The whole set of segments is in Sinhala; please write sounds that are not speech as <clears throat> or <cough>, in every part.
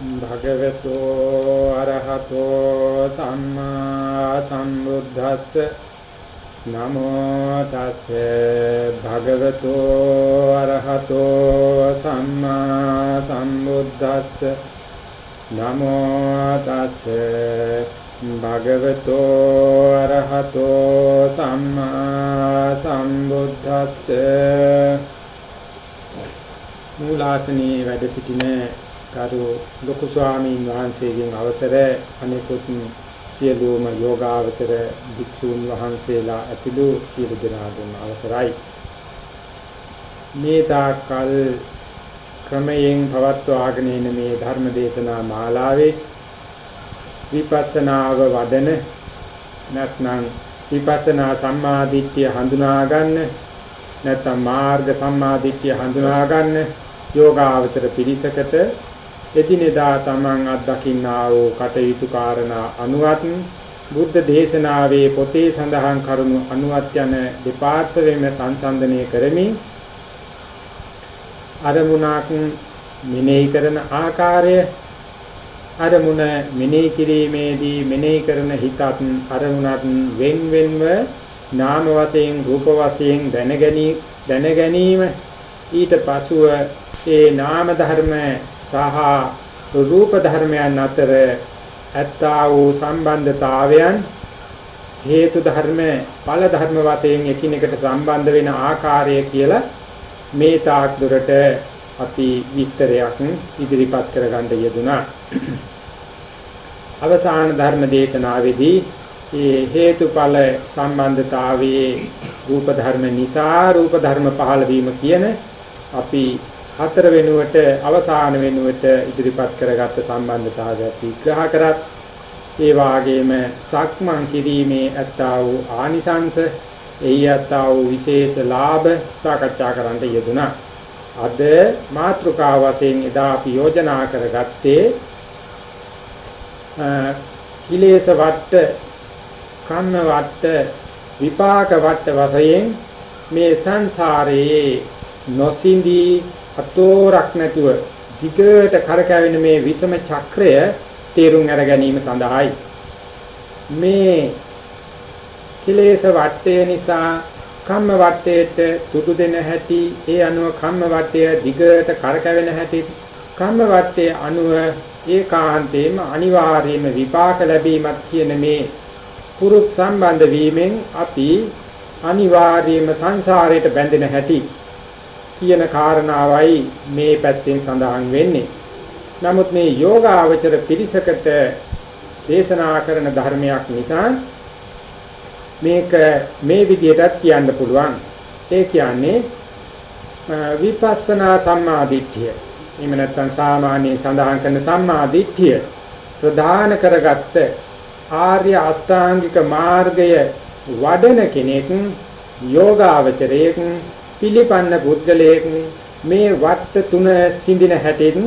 භගවතු අරහතෝ සම්මා සම්බුද්දස්ස. නමෝ තස්සේ භගවතු අරහතෝ සම්මා සම්බුද්දස්ස. නමෝ තස්සේ භගවතු අරහතෝ සම්මා සම්බුද්දස්ස. මූලාසනී වැඩ සිටින කරු ලොකු ස්වාමීන් වහන්සේගෙන් අවසර අනිකුත් සියලුම යෝගාවචර භික්ෂූන් වහන්සේලා ඇතුළු සියලු දෙනාටම අවසරයි. මේ තාකල් ක්‍රමයෙන් පවත්වාගෙන එන මේ ධර්ම දේශනා මාලාවේ විපස්සනාව වදන නැත්නම් විපස්සනා සම්මාදිට්ඨිය හඳුනා ගන්න නැත්නම් මාර්ග සම්මාදිට්ඨිය හඳුනා ගන්න යෝගාවචර පිළිසකට එදිනෙදා තමන් අත්දකින්නා වූ කටයුතු කාරණා අනුවත් බුද්ධ දේශනාවේ පොතේ සඳහන් කරුණු අනුවත් යන දෙපාර්ශ්වයෙන්ම සංසන්දනය කරමින් අරමුණක් මෙනෙහි කරන ආකාරය අරමුණ මෙනෙහි කිරීමේදී මෙනෙහි කරන හිතත් අරමුණත් වෙන් වෙන්ව නාම වශයෙන් රූප වශයෙන් දැන ගැනීම ඊට පසුව ඒ නාම ධර්ම සහ රූප ධර්මයන් අතර ඇත්තා වූ සම්බන්ධතාවයන් හේතු ධර්ම ඵල ධර්ම වශයෙන් එකිනෙකට සම්බන්ධ වෙන ආකාරය කියලා මේ තාක් දුරට අපි විස්තරයක් ඉදිරිපත් කරගන්න යෙදුනා. අවසාන ධර්ම දේශනාවේදී මේ හේතුඵල සම්බන්ධතාවයේ රූප ධර්ම නිසා රූප ධර්ම පහළ වීම කියන අපි හතර වෙනුවට අවසාන වෙනුවට ඉදිරිපත් කරගත්ත සම්බන්ධතාවය විග්‍රහ කරත් ඒ වාගේම සක්මන් කිරීමේ ඇත්තා වූ ආනිසංස එහි ඇත්තා වූ විශේෂ ලාභ සාකච්ඡා කරන්න යෙදුණා. අද මාත්‍රිකා වශයෙන් එදා අපි යෝජනා කරගත්තේ කිලේශ වට කන්න වට විපාක වට වශයෙන් මේ සංසාරයේ නොසින්දී අතෝරක් නැතුව දිගට කරකැවෙන මේ විසම චක්‍රය තේරුම් අර ගැනීම සඳහායි. මේ කිලේශ වටය නිසා කම්ම වටේට සුදු දෙන හැටි ඒ අනුව කම්ම වටය දිගට කරකැවෙන හැටි කම්ම වටේ අනුව ඒකාන්තයෙන්ම අනිවාර්යයෙන්ම විපාක ලැබීමත් කියන මේ පුරුක් සම්බන්ධ වීමෙන් අපි අනිවාර්යයෙන්ම සංසාරයට බැඳෙන හැටි කියන කාරණාවයි මේ පැත්තෙන් සඳහන් වෙන්නේ. නමුත් මේ යෝගාවචර පිරිසකට දේශනා කරන ධර්මයක් නිසා මේක මේ විදිහටත් කියන්න පුළුවන්. ඒ කියන්නේ විපස්සනා සම්මාදිට්ඨිය. එහෙම නැත්නම් සාමාන්‍යයෙන් සඳහන් කරන සම්මාදිට්ඨිය ප්‍රධාන කරගත්ත ආර්ය අෂ්ටාංගික මාර්ගය වඩන කෙනෙක් යෝගාවචරයෙක් පිළිපන්න පුද්ගලයෙක් මේ වට තුන සිඳින හැටෙන්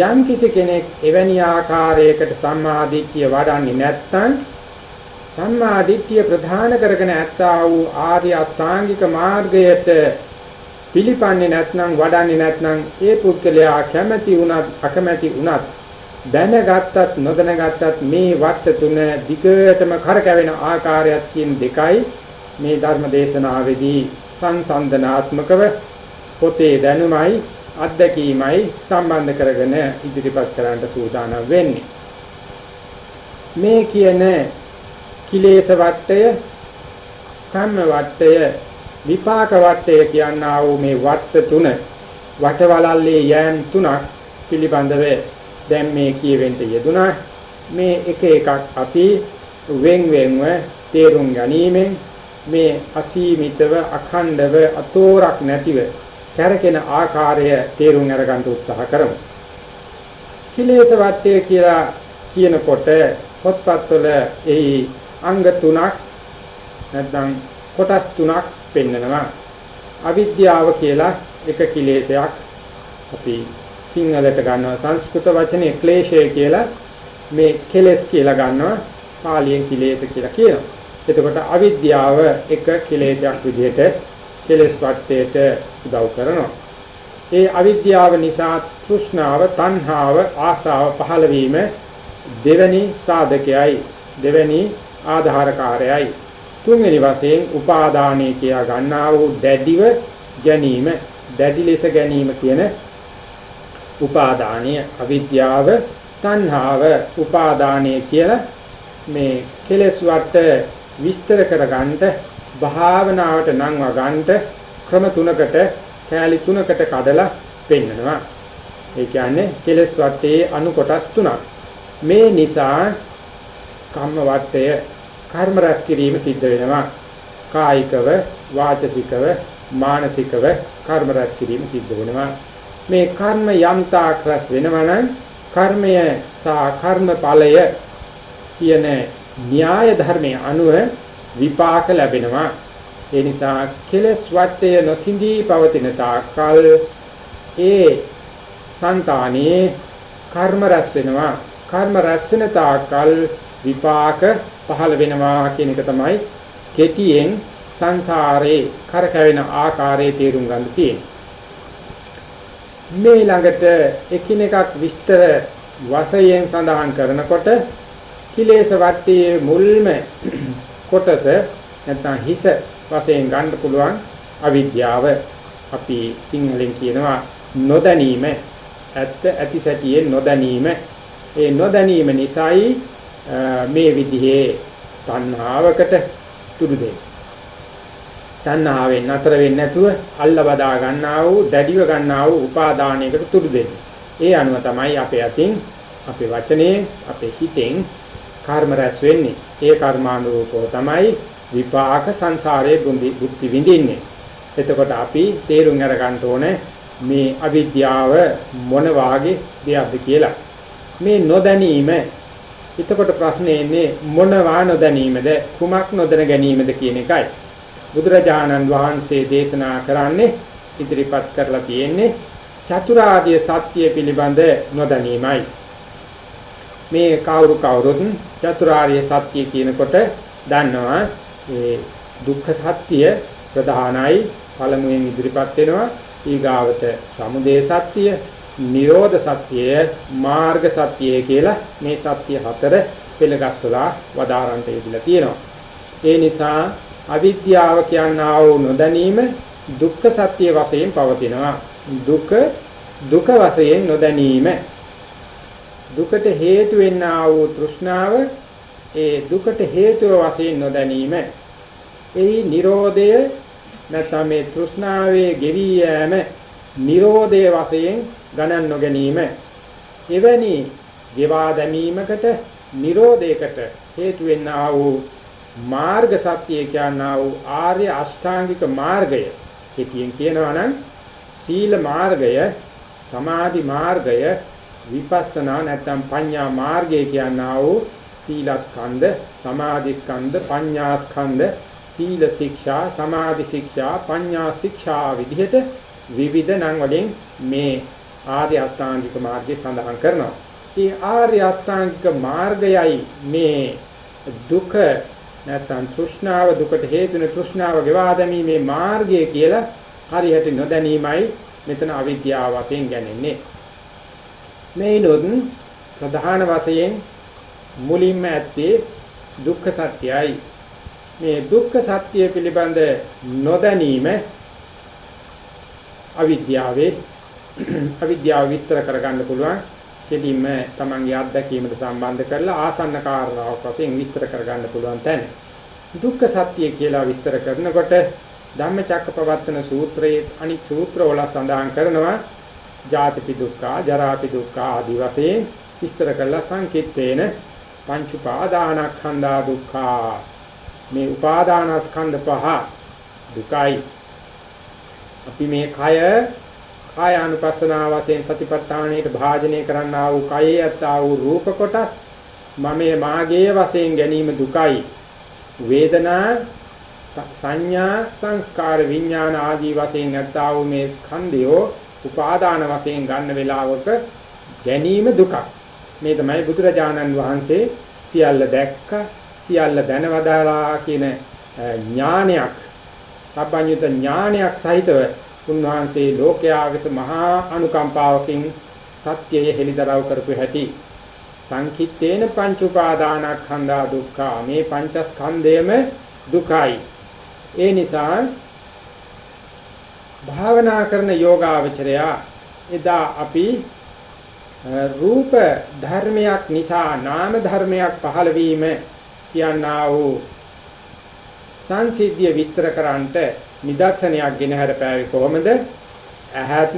යම් කිසි කෙනෙක් එවැනි ආකාරයකට සම්මාදිට්ඨිය වඩන්නේ නැත්නම් සම්මාදිට්ඨිය ප්‍රධාන කරගෙන ඇත්තා වූ ආර්ය අෂ්ටාංගික මාර්ගයට පිළිපන්නේ නැත්නම් වඩන්නේ නැත්නම් ඒ පුද්ගලයා කැමැති වුණත් අකමැති වුණත් දැනගත්තත් නොදැනගත්තත් මේ වට තුන දිගටම කරකැවෙන ආකාරයක් කියන දෙකයි මේ ධර්ම දේශනාවේදී සංසන්දනාත්මකව පොතේ දැනුමයි අත්දැකීමයි සම්බන්ධ කරගෙන ඉදිරිපත් කරන්න සූදානම් වෙන්නේ. මේ කියන කිලේශ වට්ටය, කම්ම වට්ටය, විපාක වට්ටය කියනා වූ මේ වට්ට තුන වටවලල්ලේ යෑම් තුනක් පිළිබඳව දැන් මේ කියවෙන්න යෙදුනා. මේ එක එකක් අපි වෙන් වෙන්ව තේරුම් ගැනීමෙන් මේ අසීමිතව අඛණ්ඩව අතෝරක් නැතිව කැරකෙන ආකාරය තේරුම් අරගන්න උත්සාහ කරමු. කිලේශ වත්තේ කියලා කියනකොට පොත්පත්වල එහි අංග තුනක් නැත්නම් කොටස් තුනක් පෙන්නනවා. අවිද්‍යාව කියලා එක කිලේශයක් අපි සිංහලට ගන්නවා සංස්කෘත වචනේ ක්ලේශය කියලා මේ කෙලස් කියලා ගන්නවා පාලියෙන් කිලේශ කියලා කියනවා. එතකොට අවිද්‍යාව එක කෙලෙසයක් විදිහට කෙලස් වටේට උදව් කරනවා. ඒ අවිද්‍යාව නිසා තෘෂ්ණාව, තණ්හාව, ආසාව පහළ වීම දෙවැනි සාධකයයි දෙවැනි ආධාරකාරයයි තුන්වෙනි වශයෙන් උපාදානයේ කියා ගන්නා වූ දැඩිව ගැනීම දැඩි ලෙස ගැනීම කියන උපාදානීය අවිද්‍යාව තණ්හාව උපාදානීය කියලා මේ කෙලස් වට විස්තර කරගන්නට භාවනාවට නංව ගන්නට ක්‍රම තුනකට කෑලි තුනකට කඩලා පෙන්නනවා. ඒ කියන්නේ කෙලස් වටේ අනු කොටස් තුනක්. මේ නිසා කම්ම වටය කර්ම රැස් කිරීම සිද්ධ වෙනවා. කායිකව, වාචසිකව, මානසිකව කර්ම රැස් කිරීම සිද්ධ වෙනවා. මේ කර්ම යම්තාක් රැස් වෙනවා නම් කර්මය සහ කර්මඵලය කියන න්‍යාය ධර්මයේ අනුව විපාක ලැබෙනවා. ඒ නිසා කෙලස් වටය නොසිඳී පවතින තාක්කල් ඒ సంతානේ කර්ම රැස් වෙනවා. කර්ම රැස් වෙන තාක්කල් විපාක පහළ වෙනවා කියන එක තමයි කෙටියෙන් සංසාරේ කරකැවෙන ආකාරයේ තේරුම් ගන්න තියෙන්නේ. මේ ළඟට එකිනෙකක් විස්තර වශයෙන් සඳහන් කරනකොට කිලේශ වට්ටියේ මුල්ම කොටස නැත්නම් හිස වශයෙන් ගන්න පුළුවන් අවිද්‍යාව. අපි සිංහලෙන් කියනවා නොදැනීම. ඇත්ත ඇති සැටියේ නොදැනීම. ඒ නොදැනීම නිසායි මේ විදිහේ තණ්හාවකට තුඩු දෙන්නේ. තණ්හාවෙන් නතර වෙන්නේ නැතුව අල්ල බදා ගන්නා වූ දැඩිව ගන්නා වූ උපාදානයකට තුඩු දෙන්නේ. ඒ අනුව තමයි අපේ අතින් අපේ වචනේ අපේ හිතෙන් කර්ම රැස් වෙන්නේ. ඒ කර්මානුරූපව තමයි විපාක සංසාරයේ බුද්ධි විඳින්නේ. එතකොට අපි තේරුම් අරගන්න ඕනේ මේ අවිද්‍යාව මොන වාගේ දෙයක්ද කියලා. මේ නොදැනීම එතකොට ප්‍රශ්නේ එන්නේ මොනවා නොදැනීමද කුමක් නොදැන ගැනීමද කියන එකයි. බුදුරජාණන් වහන්සේ දේශනා කරන්නේ ඉදිරිපත් කරලා තියෙන්නේ චතුරාර්ය සත්‍ය පිළිබඳ නොදැනීමයි. මේ කවුරු කවුරුත් චතුරාර්ය සත්‍ය කියනකොට දන්නවා ඒ දුක්ඛ සත්‍ය ප්‍රධානයි පළමුවෙන් ඉදිරිපත් වෙනවා. ඊගාවට සමුදය සත්‍ය නිරෝධ සත්‍යය මාර්ග සත්‍යය කියලා මේ සත්‍ය හතර පෙළගස්වලා වදාරන්ට ඉදලා තියෙනවා. ඒ නිසා අවිද්‍යාව කියනා වූ නොදැනීම දුක්ඛ සත්‍ය වශයෙන් පවතිනවා. දුක දුක වශයෙන් නොදැනීම. දුකට හේතු වෙන්නා වූ තෘෂ්ණාව ඒ දුකට හේතුව වශයෙන් නොදැනීම. එහි Nirodhaය නැත්නම් මේ තෘෂ්ණාවේ ගෙවි යෑම Nirodhaය වශයෙන් ගණන් නොගැනීම. එවැනි ගෙවා දැමීමකට Nirodhayකට හේතු වෙන්නා වූ මාර්ග සත්‍යය කියනා වූ ආර්ය අෂ්ටාංගික මාර්ගය කෙටියෙන් කියනවා නම් සීල මාර්ගය සමාධි මාර්ගය විපස්සනා නැත්නම් පඤ්ඤා මාර්ගය කියනා වූ සීලස්කන්ධ සමාධිස්කන්ධ පඤ්ඤාස්කන්ධ සීල ශික්ෂා සමාධි ශික්ෂා පඤ්ඤා ශික්ෂා විදිහට විවිධ නම් වලින් මේ ආර්ය අෂ්ටාංගික මාර්ගය සඳහන් කරනවා. මේ ආර්ය අෂ්ටාංගික මාර්ගයයි මේ දුක නැත්නම් තෘෂ්ණාව දුකට හේතු වෙන තෘෂ්ණාව ගෙවා දැමීමේ මාර්ගය කියලා හරියට නොදැනීමයි මෙතන අවිද්‍යාව වශයෙන් ගැනෙන්නේ. මේනොත් ප්‍රධාන වශයෙන් මුලින්ම ඇත්තේ දුක්ඛ සත්‍යයි. මේ දුක්ඛ සත්‍ය පිළිබඳ නොදැනීම අවිද්‍යාවේ <clears throat> අවිද්‍යාව විස්තර කරගන්න පුළුවන් කෙලින්ම තමන්ගේ අත්දැකීමට සම්බන්ධ කරලා ආසන්න කාරණාවක් වශයෙන් විස්තර කරගන්න පුළුවන් තැන. දුක්ඛ සත්‍ය කියලා විස්තර කරනකොට ධම්මචක්කපවත්තන සූත්‍රයේ අනිත් සූත්‍රවල සඳහන් කරනවා ජාතිපි දුක්ඛ, ජරාපි දුක්ඛ ආදී වශයෙන් විස්තර කරලා සංකිට්ඨේන පංච උපාදානස්කන්ධා දුක්ඛ. මේ උපාදානස්කන්ධ පහ දුකයි. අපි මේ කය කායානුපස්සනා වශයෙන් සතිපට්ඨානයට භාජනය කරන්නා වූ කයේ යත්තා වූ රූප කොටස් මමයේ මාගේ වශයෙන් ගැනීම දුකයි. වේදනා සංඥා සංස්කාර විඥාන ආදී වශයෙන් යත්තා වූ මේ ස්කන්ධයෝ උපාදාන වශයෙන් ගන්න වේලාවක ගැනීම දුකක්. මේ තමයි බුදුරජාණන් වහන්සේ සියල්ල දැක්ක සියල්ල දැනවදාලා කියන ඥානයක් සබ්බඤ්ඤුත ඥානයක් සහිතව උන්වහන්සේ ලෝකයාගත මහා අනුකම්පාවකින් සත්‍යය හෙළිදරව් කරපු හැටි. සංකිට්ඨේන පංච උපාදානස්කන්ධා දුක්ඛ. මේ පංචස්කන්ධයම දුකයි. ඒ නිසා භාවනා කරන යෝගාවචරයා එදා අපි රූප ධර්මයක් නිසා නාම ධර්මයක් පහළ වීම කියනා වූ සංසිද්ධිය විස්තර කරන්නට නිදර්ශනයක් ගෙන හරපෑවේ කොහොමද? ඇහත්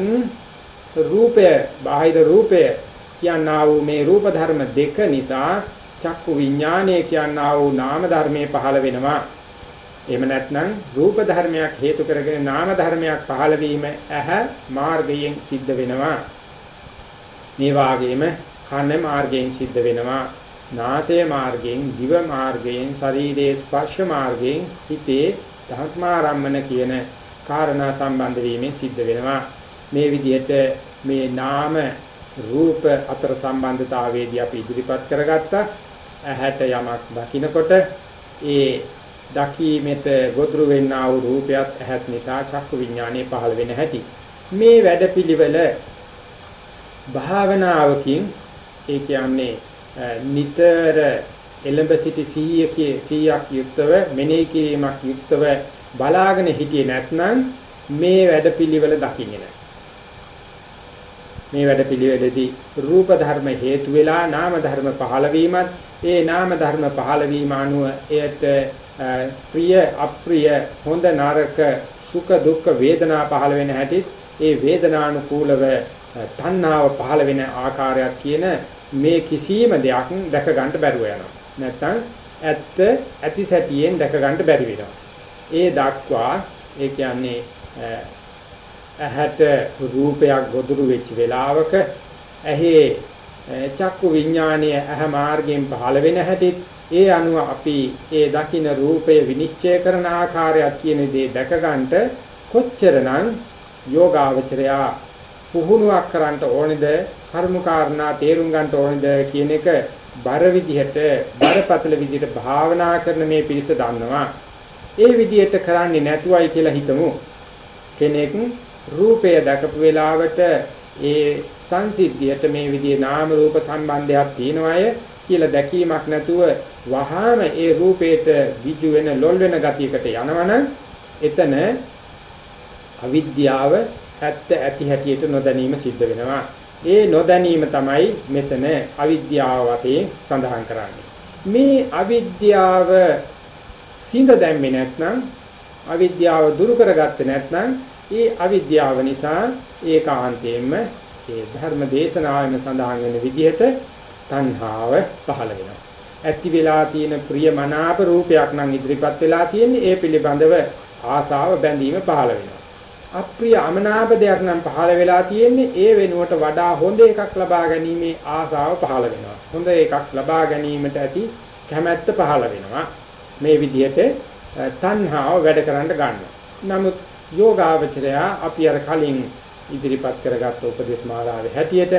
රූපය, බාහිර රූපය කියනා වූ මේ රූප ධර්ම දෙක නිසා චක්කු විඥානය කියනා වූ නාම ධර්මයේ පහළ වෙනවා. එහෙම නැත්නම් රූප ධර්මයක් හේතු කරගෙන නාම ධර්මයක් පහළ වීම ඇහැ මාර්ගයෙන් සිද්ධ වෙනවා. මේ වාගේම කන මාර්ගයෙන් සිද්ධ වෙනවා. නාසය මාර්ගයෙන්, දිව මාර්ගයෙන්, ශරීරයේ ස්පර්ශ මාර්ගයෙන් හිතේ ධර්මාරම්මන කියන කාරණා සම්බන්ධ වීමෙන් සිද්ධ වෙනවා. මේ විදිහට මේ නාම රූප අතර සම්බන්ධතාවයේදී අපි ඉදිරිපත් කරගත්තා. ඇහැට යමක් දකිනකොට ඒ දකීමෙත ගොදුරු වෙන්නා වූ රූපයත් ඇහත් නිසා චක්කු විඥානයේ පහළ වෙන හැටි. මේ වැඩපිළිවෙල භාවනාවකින් ඒ කියන්නේ නිතර එළඹ සිටි 100කේ 100ක් යුක්තව මෙනෙහි කිරීමක් යුක්තව බලාගෙන හිටියේ නැත්නම් මේ වැඩපිළිවෙල දකින්නේ නැහැ. මේ වැඩපිළිවෙලදී රූප ධර්ම හේතු වෙලා නාම ධර්ම පහළ වීමත් ඒ නාම ධර්ම පහළ වීම අනුව එයට ප්‍රිය අප්‍රිය හොඳ නරක සුඛ දුක්ඛ වේදනා පහළ වෙන හැටි ඒ වේදනානුකූලව තණ්හාව පහළ වෙන ආකාරයක් කියන මේ කිසියම් දෙයක් දැක ගන්න බැරුව යනවා. නැත්තම් ඇත්ත ඇති සැටියෙන් දැක ගන්න බැරි වෙනවා. ඒ දක්වා ඒ කියන්නේ ඇහැට රූපයක් ගොදුරු වෙච්ච වෙලාවක ඇහි චක්කු විඥානීය ඇහ මාර්ගයෙන් පහළ වෙන හැටිත් ඒ අනුව අපි ඒ දකින්න රූපය විනිශ්චය කරන ආකාරයක් කියන දේ දැක ගන්නට කොච්චරනම් යෝගාවචරයා පුහුණුවක් කරන්න ඕනේද කර්ම කාරණා තේරුම් ගන්න ඕනේද කියන එක බර විදිහට බරපතල විදිහට භාවනා කරන මේ පිරිස දන්නවා. ඒ විදිහට කරන්නේ නැතුවයි කියලා හිතමු. කෙනෙක් රූපය දැකපු වෙලාවට ඒ සංසිද්ධියට මේ විදිහේ නාම රූප සම්බන්ධයක් තියෙනවය කියලා දැකීමක් නැතුව වහාම ඒ රූපේට විජු වෙන ලොල් වෙන ගතියකට යනවනම් එතන අවිද්‍යාව ඇත්ත ඇති හැටියට නොදැනීම සිද්ධ වෙනවා. ඒ නොදැනීම තමයි මෙතන අවිද්‍යාව වශයෙන් සඳහන් කරන්නේ. මේ අවිද්‍යාව සිඳ දැම්මේ නැත්නම් අවිද්‍යාව දුරු කරගත්තේ නැත්නම් ඒ අවිද්‍යාව නිසා ඒකාන්තයෙන්ම ඒ ධර්ම දේශනාවෙන් සඳහන් වෙන විදිහට තණ්හාව පහළ වෙනවා. ඇති වෙලා තියෙන ප්‍රියමනාප රූපයක් නම් ඉදිරිපත් වෙලා තියෙන්නේ ඒ පිළිබඳව ආසාව බැඳීම පහළ වෙනවා. අප්‍රිය අමනාප දෙයක් නම් පහළ වෙලා තියෙන්නේ ඒ වෙනුවට වඩා හොඳ එකක් ලබා ගැනීමේ ආසාව පහළ වෙනවා. හොඳ එකක් ලබා ගැනීමට ඇති කැමැත්ත පහළ වෙනවා. මේ විදිහට තණ්හාව වැඩ කරන්න ගන්නවා. නමුත් යෝගාවචරය අපි අර කලින් ඉදිරිපත් කරගත් උපදේශ මාලාවේ හැටියට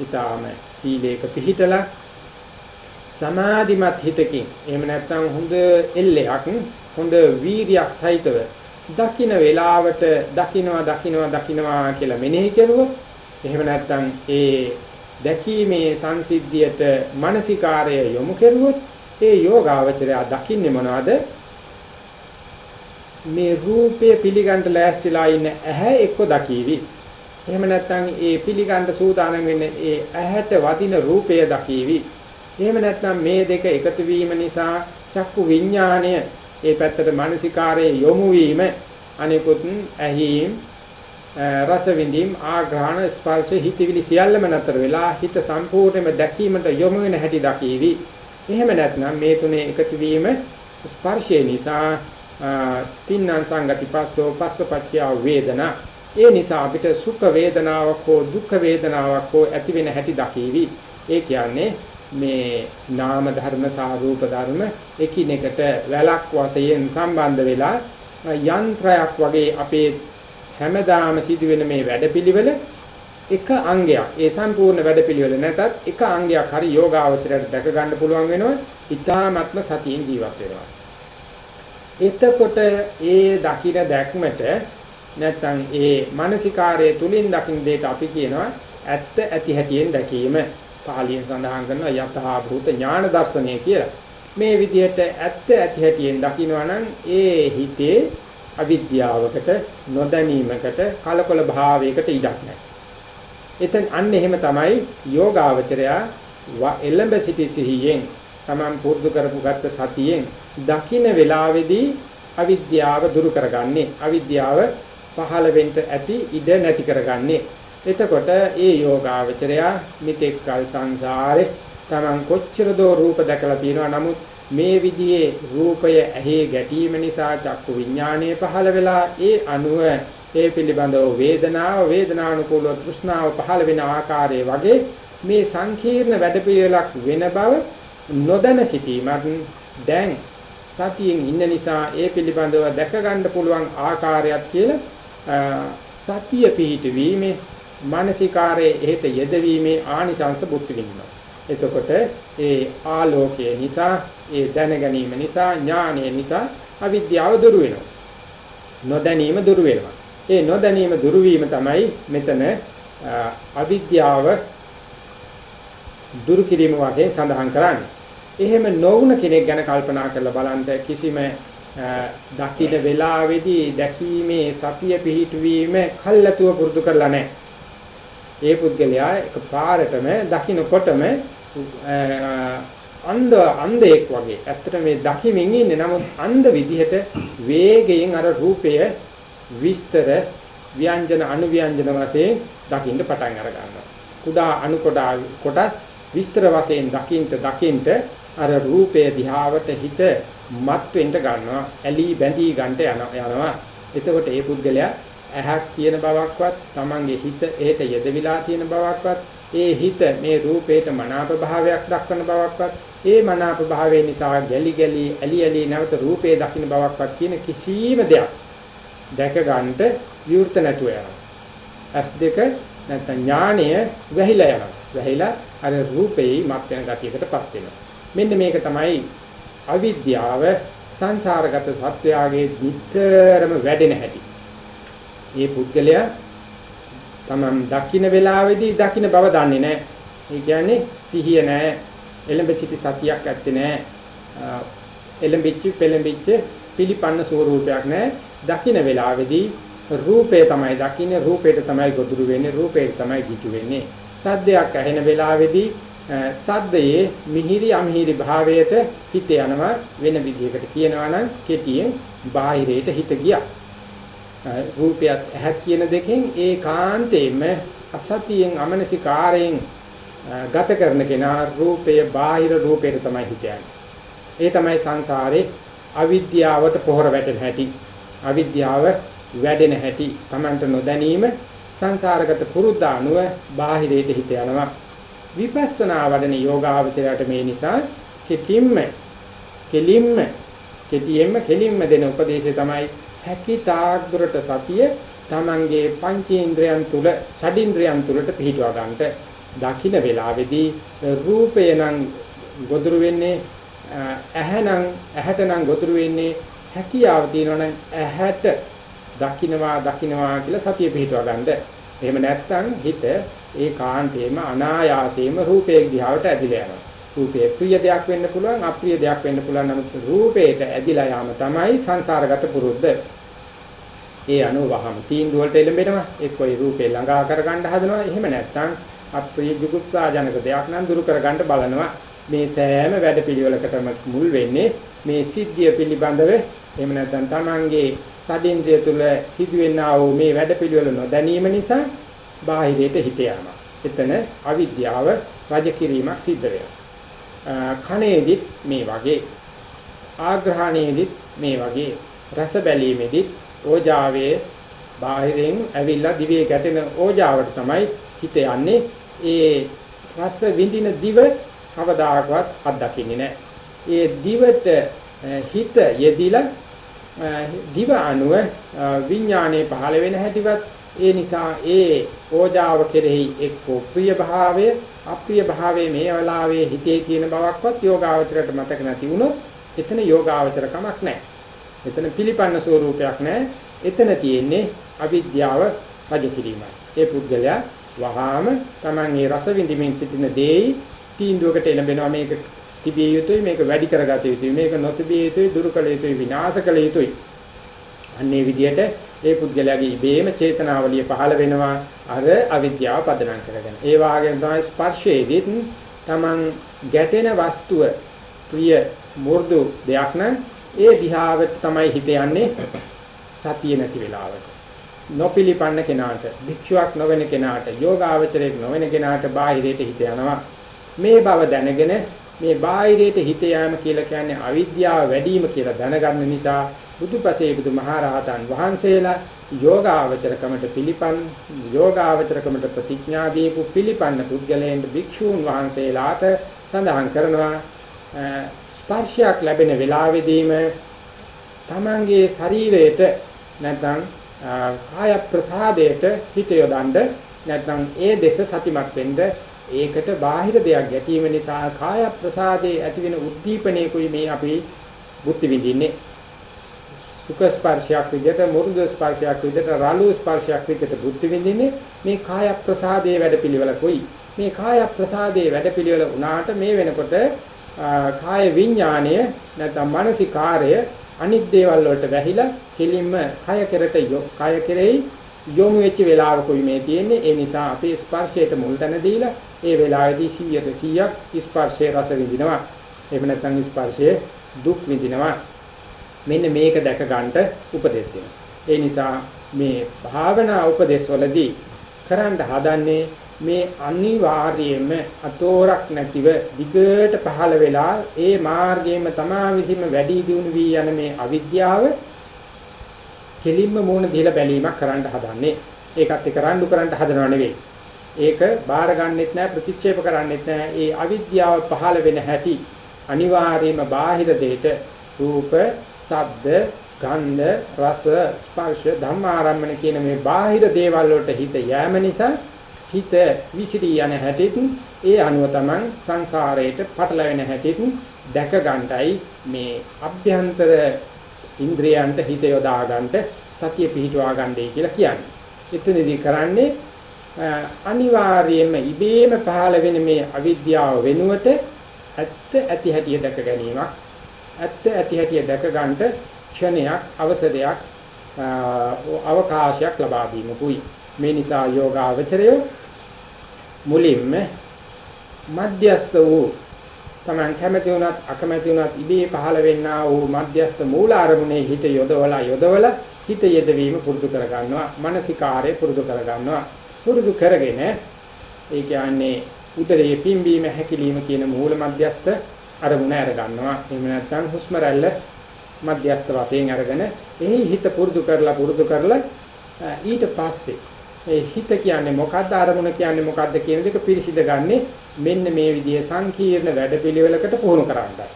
ඊටාම සීලේක පිහිටලා සමාධිමත් හිතකින්. එහෙම නැත්නම් හොඳ එල්ලයක් හොඳ වීරියක් සහිතව දකින්න වේලාවට දකින්නවා දකින්නවා දකින්නවා කියලා මෙනෙහි කරුවොත් එහෙම නැත්නම් ඒ දැකීමේ සංසිද්ධියට මානසිකාරය යොමු කරුවොත් ඒ යෝගාවචරය දකින්නේ මොනවද? මේ රූපය පිළිගන්න ලෑස්තිලා ඉන්න ඇහැ එක්ක දකීවි. එහෙම නැත්නම් ඒ පිළිගන්න සූදානම් වෙන්නේ ඒ ඇහැට වදින රූපය දකීවි. එහෙම නැත්නම් මේ දෙක එකතු වීම නිසා චක්කු විඥාණය ඒ පැත්තට මානසිකාරයේ යොමු වීම අනිකුත් ඇහිම් රස විඳීම් ආග්‍රහණ ස්පර්ශ හිතවිලි සියල්ලම නතර වෙලා හිත සම්පූර්ණයෙන්ම දැකීමට යොමු වෙන හැටි දකීවි. එහෙම නැත්නම් මේ තුනේ එකතු වීම ස්පර්ශය නිසා තින්නම් සංගති පස්සෝ පස්සපච්චය වේදනා ඒ නිසා අපිට සුඛ වේදනාවක් හෝ දුක්ඛ වේදනාවක් හෝ ඇති වෙන හැටි දකීවි. ඒ කියන්නේ මේ නාම ධර්ම සහ රූප ධර්ම එකිනෙකට වැලක් වශයෙන් සම්බන්ධ වෙලා යන්ත්‍රයක් වගේ අපේ හැමදාම සිදුවෙන මේ වැඩපිළිවෙල එක අංගයක්. ඒ සම්පූර්ණ වැඩපිළිවෙල නැතත් එක අංගයක් හරි යෝගාවචරයට දැක ගන්න පුළුවන් වෙනවා. ඊ타ත්ම සතියෙන් ජීවත් වෙනවා. එතකොට ඒ දකින දැක්මට නැත්නම් ඒ මානසිකාරයේ තුලින් දකින්න දෙයට අපි කියනවා ඇත්ත ඇති හැටියෙන් දැකීම. පාලියෙන් සඳහන් කරනවා යතහා භූත ඥාන දර්ශනය කියලා. මේ විදිහට ඇත්ත ඇති හැටියෙන් දකිනවා නම් ඒ හිතේ අවිද්‍යාවකට නොදැනීමකට කලකොල භාවයකට ඉඩක් නැහැ. එතෙන් අන්න එහෙම තමයි යෝගාවචරයා එළඹ සිටි සිහියෙන් තමන් පුරුදු කරපු ගත්ත සතියෙන් දකින්න වෙලාවේදී අවිද්‍යාව දුරු කරගන්නේ අවිද්‍යාව පහළ වෙන්න ඇති ඉඩ නැති කරගන්නේ එතකොට ඒ යෝගාවචරයා මිත්‍යක් කල් සංසාරේ තමන් කොච්චර දෝ රූප දැකලා තියෙනවා. නමුත් මේ විදිහේ රූපය ඇහි ගැටීම නිසා චක්කු විඥානය පහළ වෙලා ඒ අනුව ඒ පිළිබඳව වේදනාව වේදනානුකූලව තෘෂ්ණාව පහළ වෙන ආකාරය වගේ මේ සංකීර්ණ වැඩපිළිවෙලක් වෙන බව නොදැන සිටීමත් දැන් සතියෙන් ඉන්න නිසා ඒ පිළිබඳව දැක ගන්න පුළුවන් ආකාරයක් කියලා සතිය පිහිටවීමේ මානසිකාරයේ එහෙත යෙදවීමේ ආනිසංස බුද්ධ විඳිනවා. එතකොට ඒ ආලෝකය නිසා ඒ දැන ගැනීම නිසා ඥානය නිසා අවිද්‍යාව දුරු වෙනවා. නොදැනීම දුරු වෙනවා. ඒ නොදැනීම දුරු වීම තමයි මෙතන අවිද්‍යාව දුරු කිරීම වශයෙන් සඳහන් කරන්නේ. එහෙම නොවුන කෙනෙක් ගැන කල්පනා කරලා බලන්න කිසිම දකින වෙලාවේදී දැකීමේ සතිය පිහිටුවීම කල්ැතුව පුරුදු කරලා නැහැ. ඒ පුද්ගලයා එකපාරටම දකින්නකොටම අන්ධ අන්ධයෙක් වගේ ඇත්තට මේ දකිමින් ඉන්නේ නමුත් අන්ධ විදිහට වේගයෙන් අර රූපය විස්තර ව්‍යංජන අනුව්‍යංජන වශයෙන් දකින්න පටන් අර ගන්නවා. කුඩා අණු කොටස් විස්තර වශයෙන් දකින්න දකින්න අර රූපයේ දිහාවට හිත මත් වෙන්න ගන්නවා. ඇලි බැඳී ගන්නට යනවා. එතකොට ඒ පුද්ගලයා ඇහක් කියන බවක්වත් Tamange හිත එහෙට යෙදවිලා තියෙන බවක්වත් ඒ හිත මේ රූපේට මනාප භාවයක් දක්වන බවක්වත් ඒ මනාප භාවය නිසා ගැලි ගැලි ඇලි ඇලි නැවත රූපේ දකින්න බවක්වත් කියන කිසිම දෙයක් දැක ගන්නට විවෘත නැතුව යනවා. ඇස් දෙක නැත්නම් ඥාණය වැහිලා යනවා. වැහිලා අර රූපේ මත් වෙන ගතියකටපත් වෙනවා. මෙන්න මේක තමයි අවිද්‍යාව සංසාරගත සත්‍යයගේ නිතරම වැඩෙන හැටි. මේ පුද්ගලයා තමන් දකින්න වෙලාවේදී දකින්න බව දන්නේ නැහැ. ඒ කියන්නේ සිහිය නැහැ. එළඹ සිටි සතියක් ඇත්තේ නැහැ. එළඹිච්ච පෙළඹිච්ච පිළිපන්න ස්වරූපයක් නැහැ. දකින්න වෙලාවේදී රූපේ තමයි දකින්නේ රූපේට තමයි ගොදුරු වෙන්නේ රූපේට තමයි කිචු වෙන්නේ. සද්දයක් ඇහෙන වෙලාවේදී සද්දයේ මිහිරි අමිහිරි භාවයට හිත යනවා වෙන විදිහකට කියනවා නම් කෙටියෙන් බාහිරයට හිත ගියා. රූපයත් ඇහක් කියන දෙකෙන් ඒකාන්තයෙන්ම අසතියෙන් අමනසිකාරයෙන් ගත කරන කෙනා රූපය බාහිර රූපයට තමයි හිතන්නේ. ඒ තමයි සංසාරේ අවිද්‍යාවට පොහොර වැටෙන හැටි. අවිද්‍යාව වැඩෙන හැටි Tamanට නොදැනීම සංසාරගත පුරුද්ද අනුව බාහිරයට හිත යනවා. විපස්සනා වඩන යෝගාවචරයට මේ නිසා කෙටින්ම කෙලින්ම කෙටියෙන්ම කෙලින්ම දෙන උපදේශය තමයි හැකි තාක් දුරට සතිය තමන්ගේ පංචේන්ද්‍රයන් තුල ෂඩින්ද්‍රයන් තුලට පිහිටවා ගන්නට. දකින්න වෙලාවේදී රූපය නම් ගොදුරු වෙන්නේ ඇහැනම් ඇහැට නම් ගොදුරු වෙන්නේ හැකියාව තියෙනවනම් ඇහැට දකින්නවා දකින්නවා කියලා සතිය පිහිටවා ගන්නද? එහෙම නැත්නම් හිත ඒකාන්තයෙන්ම අනායාසයෙන්ම රූපයේ දිහාවට ඇදිලා යනවා. රූපේ ප්‍රිය දෙයක් වෙන්න පුළුවන් අප්‍රිය දෙයක් වෙන්න පුළුවන්. නමුත් රූපේට ඇදිලා යාම තමයි සංසාරගත පුරුද්ද. ඒ අනුව වහම තීන්දුව වලට එළඹෙනවා. එක්ක ඒ රූපේ ළඟා කරගන්න හදනවා. එහෙම නැත්නම් අප්‍රිය ජුගුප්සාජනක දෙයක් නම් දුරු කරගන්න බලනවා. මේ සෑම වැඩපිළිවෙලකටම මුල් වෙන්නේ මේ සිද්ධිය පිළිබඳව. එහෙම නැත්නම් Tamange සදින්ද්‍රිය තුල සිදුවෙනා වූ මේ වැඩපිළිවෙල නොදැනීම නිසා බාහිරයට හිත යනවා. එතන අවිද්‍යාව රජ කිරීමක් සිද්ධ වෙනවා. කණේදිත් මේ වගේ. ආග්‍රහණයේදිත් මේ වගේ. රස බැලීමේදිත් ඕජාවේ බාහිරින් ඇවිල්ලා දිවේ ගැටෙන ඕජාවට තමයි හිත යන්නේ. ඒ රස විඳින දිව කවදාකවත් අත්දකින්නේ නැහැ. ඒ දිවට හිත යෙදිලා දිව අනුව විඥානයේ පහළ වෙන හැටිවත් ඒ නිසා ඒ ඕජාව කෙරෙහි එක්කෝ ප්‍රිය භාවය අප්‍රිය භාවයේ මේ වෙලාවේ හිතේ තියෙන බවක්වත් යෝගාවචරයට මතක නැති වුණොත් එතන යෝගාවචර කමක් නැහැ. එතන පිළිපන්න ස්වරූපයක් නැහැ. එතන තියෙන්නේ අවිද්‍යාව රජ කිරීමයි. ඒ පුද්ගලයා වහාම Taman ඒ රස විඳින්මින් සිටින දෙයි තීන්දුවකට එළඹෙනවා මේක තිබිය යුතුයි මේක වැඩි කරගත යුතුයි මේක නොතිබිය යුතුයි දුරු කළ යුතුයි විනාශ කළ යුතුයි අන්නේ විදිහට ඒ පුද්ගලයාගේ ඉබේම චේතනාවලිය පහළ වෙනවා අර අවිද්‍යාව පදනම් කරගෙන ඒ වාගෙන් තමයි ස්පර්ශයේදීත් Taman ගැටෙන වස්තුව ප්‍රිය මු르දු දෙයක් නම් ඒ දිහාවට තමයි හිත යන්නේ සතිය නැති වෙලාවට නොපිලිපන්න කෙනාට භික්ෂුවක් නොවන කෙනාට යෝගාවචරයක් නොවන කෙනාට බාහිරයට හිත යනවා. මේ බව දැනගෙන මේ බාහිරයට හිත යාම කියලා කියන්නේ අවිද්‍යාව වැඩිම කියලා දැනගන්න නිසා බුදුපසේ බුදුමහරහතන් වහන්සේලා යෝගාවචරකමට පිළිපන් යෝගාවචරකමට ප්‍රතිඥා දීපු පිළිපන්න පුද්ගලයන්ට භික්ෂූන් වහන්සේලාට සඳහන් කරනවා ස්පර්ශයක් ලැබෙන වෙලාවෙදීම තමන්ගේ ශරීරයට නැත්නම් කාය ප්‍රසාදයට හිත යොදන්න නැත්නම් ඒ දෙස සතිමත් වෙන්න ඒකට බාහිර දෙයක් ගැටීම නිසා කාය ප්‍රසාදයේ ඇතිවෙන උද්දීපනයකුයි මේ අපි බුද්ධ විඳින්නේ. සුඛ ස්පර්ශයක් විදිහට මුරුදු ස්පර්ශයක් විදිහට රළු ස්පර්ශයක් විදිහට බුද්ධ විඳින්නේ මේ කාය ප්‍රසාදයේ වැඩපිළිවෙලකුයි. මේ කාය ප්‍රසාදයේ වැඩපිළිවෙල උනාට මේ වෙනකොට කාය විඥාණය නැත්නම් මානසිකාරය අනිත් දේවල් වලට වැහිලා කෙලින්ම කය කෙරට කය කෙරෙහි යොමු වෙච්ච වෙලාවකුයි මේ තියෙන්නේ. ඒ නිසා අපේ ස්පර්ශයට මුල් තැන දීලා ඒ වෙලාවේදී 100ට 100ක් ස්පර්ශයේ රස විඳිනවා. එහෙම නැත්නම් ස්පර්ශයේ දුක් විඳිනවා. මෙන්න මේක දැක ගන්නට උපදෙස් දෙනවා. ඒ නිසා මේ භාවනා උපදේශ වලදී කරන්න හදන්නේ මේ අනිවාර්යයෙන්ම අතෝරක් නැතිව දිගට පහළ වෙලා ඒ මාර්ගයෙන්ම තමා විසින්ම වැඩි දියුණු වී යන මේ අවිද්‍යාව කෙලින්ම මූණ දීලා බැලීමක් කරන්න හදන්නේ. ඒකත් එක රණ්ඩු කරන්න හදනව නෙවෙයි. ඒක බාර ගන්නෙත් නැහැ ප්‍රතික්ෂේප කරන්නෙත් නැහැ. ඒ අවිද්‍යාව පහළ වෙන හැටි අනිවාර්යයෙන්ම බාහිර දෙයට රූප, ශබ්ද, ගන්ධ, රස, ස්පර්ශ, ධම්මාරම්මන කියන මේ බාහිර දේවල් වලට හිත යෑම නිසා හිත විසිරී යන හැටිත් ඒ අනුව තමයි සංසාරයට පටලැවෙන හැටිත් දැක ගන්නයි මේ අභ්‍යන්තර ඉන්ද්‍රයන්ට හිත යොදා ගන්නට සතිය පිහිටවා ගන්නයි කියලා කියන්නේ. එතනදී කරන්නේ අනිවාර්යයෙන්ම ඉබේම පහළ වෙන මේ අවිද්‍යාව වෙනුවට ඇත්ත ඇති හැටිය දැක ගැනීමක් ඇත්ත ඇති හැටිය දැක ගන්නට ක්ෂණයක් අවසරයක් අවකාශයක් ලබා දීමකුයි මේ නිසා යෝගාවචරය මුලින්ම මධ්‍යස්ත වූ Taman කැමති වුණත් අකමැති වුණත් ඉබේ පහළ වෙන්නා වූ මධ්‍යස්ථ මූල අරමුණේ හිත යොදවලා යොදවලා හිත යෙදවීම පුරුදු කර ගන්නවා මානසිකාරය පුරුදු කර ගන්නවා පුරුදු කරගෙන ඒ කියන්නේ උදරයේ පිම්බීම හැකිලිම කියන මූල මධ්‍යස්ථ අරමුණ අර ගන්නවා එහෙම නැත්නම් හුස්ම රැල්ල මධ්‍යස්ථ වශයෙන් අරගෙන එහි හිත පුරුදු කරලා පුරුදු කරලා ඊට පස්සේ ඒ හිත කියන්නේ මොකද්ද අරමුණ කියන්නේ මොකද්ද කියන දෙක පිරිසිඳ ගන්නේ මෙන්න මේ විදිහේ සංකීර්ණ වැඩපිළිවෙලකට පුහුණු කරන්නයි.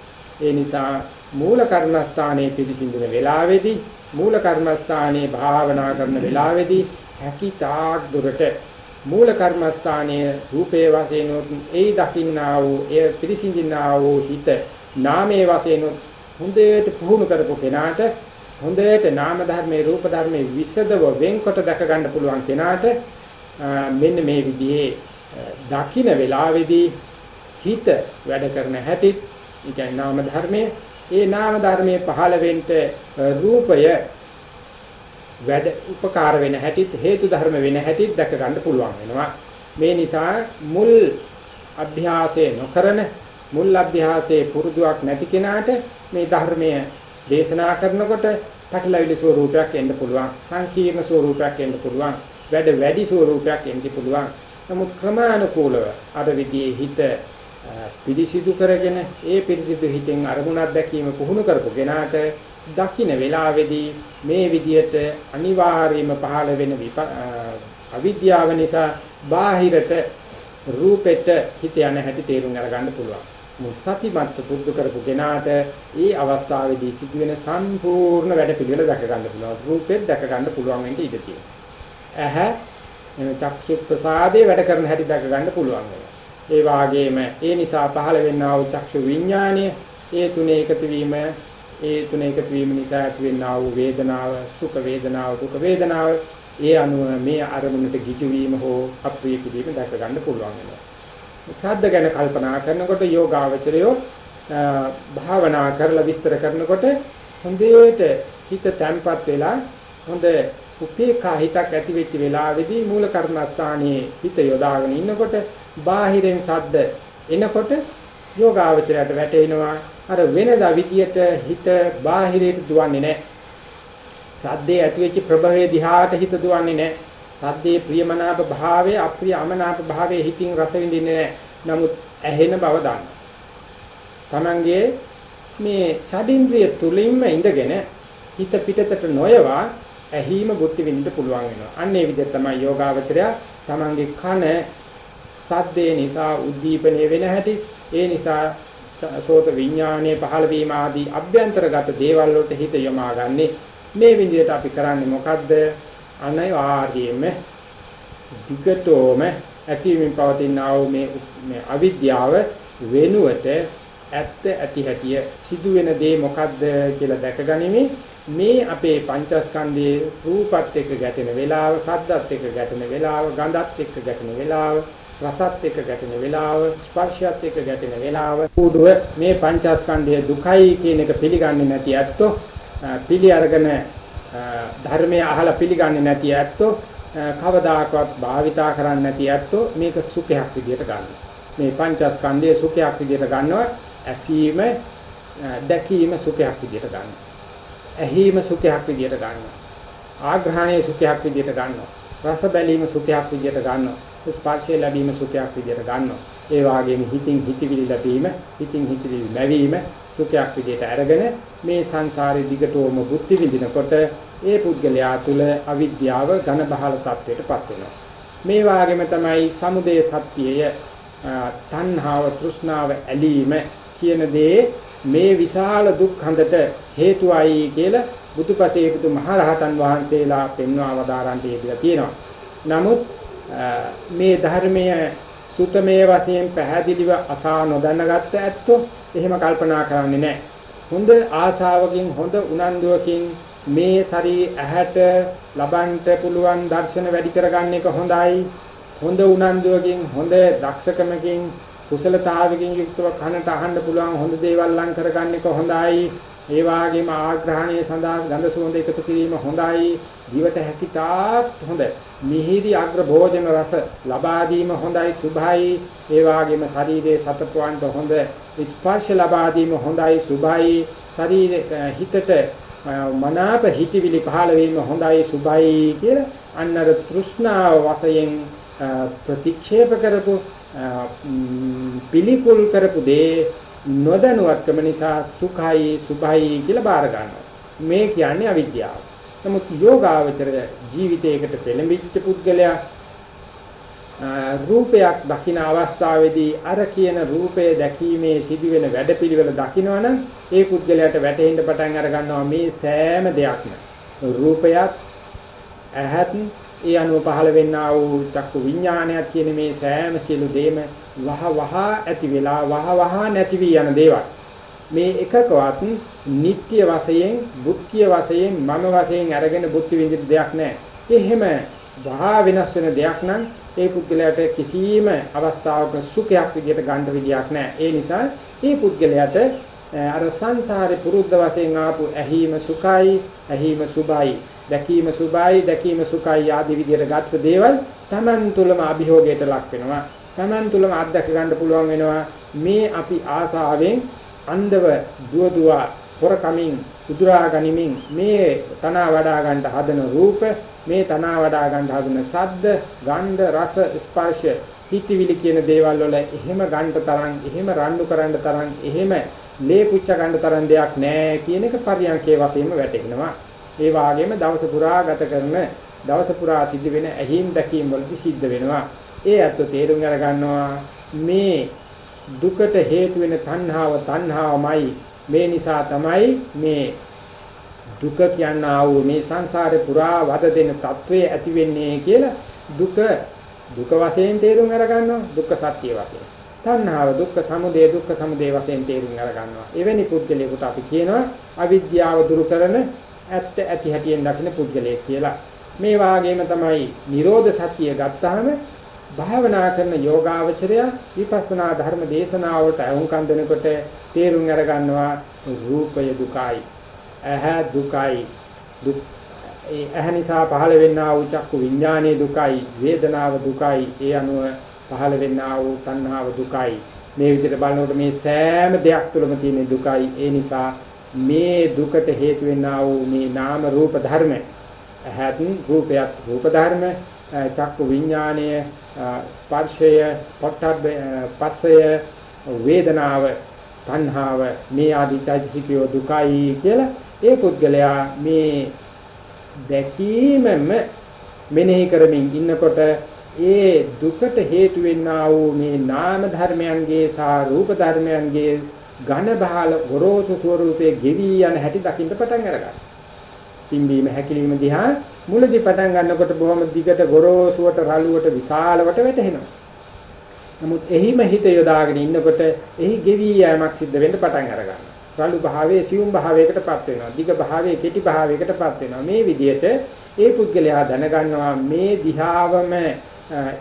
ඒ නිසා මූල කර්මස්ථානයේ පිළිසිඳුන වෙලාවේදී මූල කර්මස්ථානයේ භාවනා කරන වෙලාවේදී හැකිතාක් දුරට මූල කර්මස්ථානයේ රූපේ වශයෙන් ඒ දකින්නා වූ ඒ පිළිසිඳිනා වූ හිත නාමයේ වශයෙන් හොඳට පුහුණු කරපු කෙනාට හොඳට නාම ධර්මයේ රූප ධර්මයේ විසදව වෙන්කොට දැක ගන්න පුළුවන් කෙනාට මෙන්න මේ විදිහේ දකින්න වෙලාවේදී හිත වැඩ කරන හැටි, ඒ කියන්නේ නාම ධර්මයේ ඒ නාම ධර්මයේ පහළ වෙන්න රූපය වැඩ උපකාර වෙන හැටිත් හේතු ධර්ම වෙන හැටිත් දැක ගන්න පුළුවන් වෙනවා. මේ නිසා මුල් අභ්‍යාසය නොකරන මුල් අභ්‍යාසයේ පුරුදුවක් නැති කෙනාට මේ ධර්මය දේශනා කරනකොට පැටලවිලි ස්වරූපයක් එන්න පුළුවන් සංකීර්ණ ස්වරූපයක් එන්න පුළුවන් වැඩ වැඩි ස්වරූපයක් එන්න පුළුවන් නමුත් ක්‍රමානුකූලව අර විදිහේ හිත පිරිසිදු කරගෙන ඒ පිරිසිදු හිතෙන් අරමුණක් දැකීම පුහුණු කරපු කෙනාට දකින්න වෙලාවේදී මේ විදිහට අනිවාර්යයෙන්ම පහළ වෙන අවිද්‍යාව නිසා බාහිරට රූපෙට හිත යන හැටි තේරුම් අරගන්න පුළුවන්. සතිමත් පුරුදු කරපු කෙනාට ඒ අවස්ථාවේදී සිදුවෙන සම්පූර්ණ වැඩ පිළිවෙල දැක ගන්න පුළුවන්. රූපෙත් දැක ගන්න පුළුවන් වෙන්න ඉඩ තියෙනවා. ඇහැ එන චක්ෂු ප්‍රසාදේ වැඩ කරන හැටි දැක ගන්න පුළුවන් වෙනවා. ඒ වාගේම ඒ නිසා පහළ වෙන්නා වූ චක්ෂු විඥානය ඒ තුනේ එකතු වීම ඒ තුනේ එකතු වීම නිසා ඇතිවෙනා වූ වේදනාව සුඛ වේදනාව දුක වේදනාව ඒ අනුව මේ අරමුණට ගිජු වීම හෝ අප්‍රිය කිරීම දැක ගන්න පුළුවන් වෙනවා. ශබ්ද ගැන කල්පනා කරනකොට යෝගාවචරයෝ භාවනා කරලා විස්තර කරනකොට හොඳට හිත තැම්පත් වෙලා හොඳ උපේක්ඛා හිතක් ඇති වෙච්ච වෙලාවේදී මූල කර්මස්ථානයේ හිත යොදාගෙන ඉන්නකොට බාහිරෙන් ශබ්ද එනකොට යෝගාවචරයට වැටෙනවා අර වෙනදා විදියට හිත බාහිරයට දුවන්නේ නැහැ. ශබ්දේ ඇති වෙච්ච ප්‍රභවයේ දිහාට හිත දුවන්නේ නැහැ. ශබ්දේ ප්‍රියමනාප භාවයේ අප්‍රිය අමනාප භාවයේ හිතින් රස විඳින්නේ නැහැ. නමුත් ඇහෙන බව දන්නවා. Tamange මේ ෂඩින්ද්‍රිය තුලින්ම ඉඳගෙන හිත පිටතට නොයවා ඇහිම බුද්ධි විඳින්න පුළුවන් වෙනවා. අන්න ඒ විදිහට තමයි යෝගාවචරය Tamange කන සද්දේ නිසා උද්දීපනය වෙන හැටි ඒ නිසා සෝත විඥානයේ පහළ වීම ආදී අභ්‍යන්තරගත දේවල් වලට හිත යොමා ගන්නේ මේ විදිහට අපි කරන්නේ මොකද්ද අනිවාර්යයෙන්ම විගතෝම ඇතිවීම පවතින ආ මේ අවිද්‍යාව වෙනුවට ඇත්ත ඇති හැටිය සිදුවෙන දේ මොකද්ද කියලා දැකගනිමින් මේ අපේ පංචස්කන්ධයේ රූපත් එක්ක ගැටෙන වෙලාව, සද්දත් එක්ක ගැටෙන වෙලාව, ගඳත් එක්ක ගැටෙන වෙලාව, රසත් එක්ක ගැටෙන වෙලාව, ස්පර්ශයත් එක්ක ගැටෙන වෙලාව, කුඩුව මේ පංචස්කන්ධයේ දුකයි කියන එක පිළිගන්නේ නැති ඇත්තෝ පිළි අරගෙන ධර්මයේ අහලා පිළිගන්නේ නැති ඇත්තෝ කවදාකවත් භාවිතා කරන්නේ නැති ඇත්තෝ මේක සුඛයක් විදිහට ගන්නවා. මේ පංචස්කන්ධයේ සුඛයක් විදිහට ගන්නවා. ඇසීම දැකීම සුඛයක් විදිහට ගන්නවා. ඇහිීම සුඛයක් විදිහට ගන්නවා. ආග්‍රහණයේ සුඛයක් විදිහට ගන්නවා. රස බැලීම සුඛයක් විදිහට ගන්නවා. ස්පර්ශය ලැබීම සුඛයක් විදිහට ගන්නවා. ඒ වගේම හිතින් හිතවිලි ලැබීම, හිතින් හිතවිලි ලැබීම සුඛයක් විදිහට අරගෙන මේ සංසාරේ දිගටම බුද්ධි විඳිනකොට ඒ පුද්ගලයා තුළ අවිද්‍යාව ඝන බහල තත්වයටපත් වෙනවා. මේ වගේම තමයි සමුදය සත්‍යය තණ්හාව තෘෂ්ණාව ඇලීම කියන දේ මේ විශාල දුක් හඳට හේතුවයි කියලා බුදුපසේ බුදු මහරහතන් වහන්සේලා පෙන්වා වදාරන්ට යෙදලා තියෙනවා. නමුත් මේ ධර්මය සුතමේ වශයෙන් පැහැදිලිව අසා නොදැනගත්ත ඇත්තෝ එහෙම කල්පනා කරන්නේ නැහැ. හොඳ ආශාවකින් හොඳ උනන්දුවකින් මේ ශරීර ඇහැට ලබන්ට පුළුවන් දර්ශන වැඩි කරගන්න එක හොඳයි. හොඳ උනන්දුවකින් හොඳ දක්ෂකමකින් කුසලතාවකින් යුක්තව කනට අහන්න පුළුවන් හොඳ දේවල් ලං කරගන්න එක හොඳයි. ඒ වාගේම ආග්‍රහණය සඳහා ගඳ සුවඳ එකතු කිරීම හොඳයි. දිවට හැකිතාක් හොඳ. මිහිරි අග්‍ර භෝජන රස ලබා දීම හොඳයි සුභයි. ඒ වාගේම ශරීරයේ සතපවන්ට හොඳ ස්පර්ශ ලබා දීම හොඳයි සුභයි. ශරීරයේ හිතට මනාප හිතවිලි පහළ වීම හොඳයි සුභයි කියලා අන්නර තෘෂ්ණාව වශයෙන් ප්‍රතික්ෂේප කරපු පිළිකුල් කරපු දේ නොදැනුවත්කම නිසා සුඛයි සුභයි කියලා බාර ගන්නවා. මේ කියන්නේ අවිද්‍යාව. නමුත් යෝගාවචර ජීවිතයකට පෙළඹිච්ච පුද්ගලයා රූපයක් දකින අවස්ථාවේදී අර කියන රූපය දැකීමේ සිදුවෙන වැඩපිළිවෙල දකිනවනම් ඒ පුද්ගලයාට වැටහෙන්න පටන් අර ගන්නවා මේ සෑම දෙයක්ම රූපයක් ඇහත් ඒ අනුව පහළ වෙන්නා වූ චක්කු විඥානයක් කියන මේ සෑම සියලු දේම වහ වහ ඇති වෙලා වහ වහ නැති වී යන දේවල්. මේ එකකවත් නিত্য වශයෙන්, බුද්ධිය වශයෙන්, මම වශයෙන් අරගෙන බුද්ධි විඳින දෙයක් නැහැ. එහෙම වහ වෙනස් වෙන දෙයක් නම් ඒ පුද්ගලයාට කිසිම අවස්ථාවක සුඛයක් විදියට ගන්න විදියක් නැහැ. ඒ නිසා ඒ පුද්ගලයාට අර සංසාරේ පුරුද්ද වශයෙන් ආපු ඇහිම සුඛයි, ඇහිම සුභයි දැකීම සුභයි දැකීම සුඛයි ආදී විදිහට ගත්ත දේවල් Taman තුලම අභියෝගයට ලක් වෙනවා Taman තුලම අත්දැක ගන්න පුළුවන් වෙනවා මේ අපි ආසාවෙන් අන්දව දුව දුව හොරකමින් උදුරා ගනිමින් මේ තනවා වඩා ගන්න හදන රූප මේ තනවා වඩා ගන්න හදන ශබ්ද ගන්ධ රස ස්පර්ශ හිතවිලි කියන දේවල් වල එහෙම ගන්න තරම් එහෙම රණ්ඩු කරන්න තරම් එහෙම ලේ පුච්ච ගන්න තරම් දෙයක් නැහැ කියන එක පරියන්කේ වශයෙන්ම වැටෙනවා ඒ වාගේම දවස පුරා ගත කරන දවස පුරා සිද්ධ වෙන ඇහිම් දැකීම් වලදී සිද්ධ වෙනවා. ඒ අත් තේරුම් අරගන්නවා මේ දුකට හේතු වෙන තණ්හාව තණ්හාවමයි මේ නිසා තමයි මේ දුක කියනා වූ මේ සංසාරේ පුරා වද දෙන తත්වයේ ඇති වෙන්නේ කියලා දුක දුක වශයෙන් තේරුම් අරගන්නවා දුක්ඛ සත්‍ය වශයෙන්. තණ්හාව දුක්ඛ සමුදය දුක්ඛ සමුදය වශයෙන් තේරුම් අරගන්නවා. එවැනි පුද්ගලයෙකුට අපි කියනවා අවිද්‍යාව දුරු කරන ඇත්ත ඇති හැටියෙන් දකින්න පුද්ගලයෙක් කියලා. මේ වාගේම තමයි Nirodha Satya ගත්තාම භාවනා කරන යෝගාවචරය විපස්සනා ධර්ම දේශනාවට අහුම්කම් දෙනකොට තේරුම් අරගන්නවා රූපය දුකයි ඇහැ දුකයි දුක් ඒ ඇහැ නිසා පහළ වෙන්නා වූ චක්කු විඥානයේ දුකයි වේදනාව දුකයි ඒ අනුව පහළ වෙන්නා වූ තණ්හාව දුකයි. මේ විදිහට බලනකොට මේ සෑම දෙයක් තුළම තියෙන දුකයි. ඒ නිසා මේ දුකට හේතු වෙන්නා වූ මේ නාම රූප ධර්ම ඇහත් රූපයක් රූප ධර්ම චක්කු විඥානය ස්පර්ශය පොට්ටබ්බ පස්සය වේදනාව තණ්හාව මේ ආදී චෛතසිකය දුකයි කියලා ඒ පුද්ගලයා මේ දැකීමම මෙනෙහි කරමින් ඉන්නකොට ඒ දුකට හේතු වෙන්නා වූ මේ නාම ධර්මයන්ගේ සහ රූප ධර්මයන්ගේ ඝන බහල ගොරෝසු ස්වරූපයේ ගෙවි යන හැටි දකින්න පටන් අරගන්නවා. පිම්බීම හැකිලිම දිහා මුලදී පටන් ගන්නකොට බොහොම දිගට ගොරෝසුවට රළුවට විශාලවට වැටෙනවා. නමුත් එහිම හිත යොදාගෙන ඉන්නකොට එහි ගෙවි යෑමක් සිද්ධ වෙන්න පටන් අරගන්නවා. රළු භාවයේ සියුම් භාවයකටපත් වෙනවා. දිග භාවයේ කෙටි භාවයකටපත් වෙනවා. මේ විදිහට ඒ පුද්ගලයා දැනගන්නවා මේ දිහාවම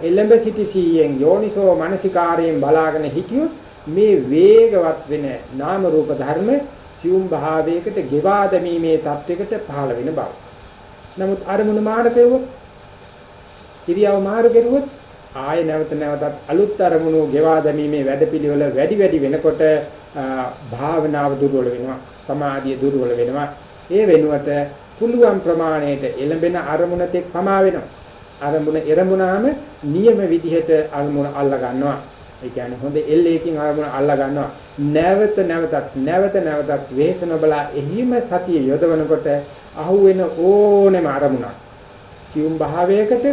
එළඹ සිටි සීයෙන් යෝනිසෝ මනසිකාරයෙන් බලාගෙන හිටියොත් මේ වේගවත් වෙන නාම රූප ධර්ම සියුම් භාවයකට ගෙවා දැමීමේ தත්වයකට පහළ වෙන බව. නමුත් අරමුණ මාරු කෙරුවොත් ඉරියව් මාරු කෙරුවොත් ආය නැවත නැවතත් අලුත් අරමුණු ගෙවා දැමීමේ වැඩපිළිවෙල වැඩි වැඩි වෙනකොට භාවනාව දුර්වල වෙනවා සමාධිය දුර්වල වෙනවා. ඒ වෙනුවට පුළුවන් ප්‍රමාණයට එළඹෙන අරමුණ තෙක් පමා වෙනවා. අරමුණ එරමුණාම නියම විදිහට අරමුණ අල්ලා ගන්නවා ඒ කියන්නේ හොඳ එල්ලේකින් අරමුණ අල්ලා ගන්නවා නැවත නැවතත් නැවත නැවතත් වෙහෙස නොබලා එහිම සතිය යොදවනකොට අහුවෙන ඕනෙම අරමුණක් සියුම් භාවයකට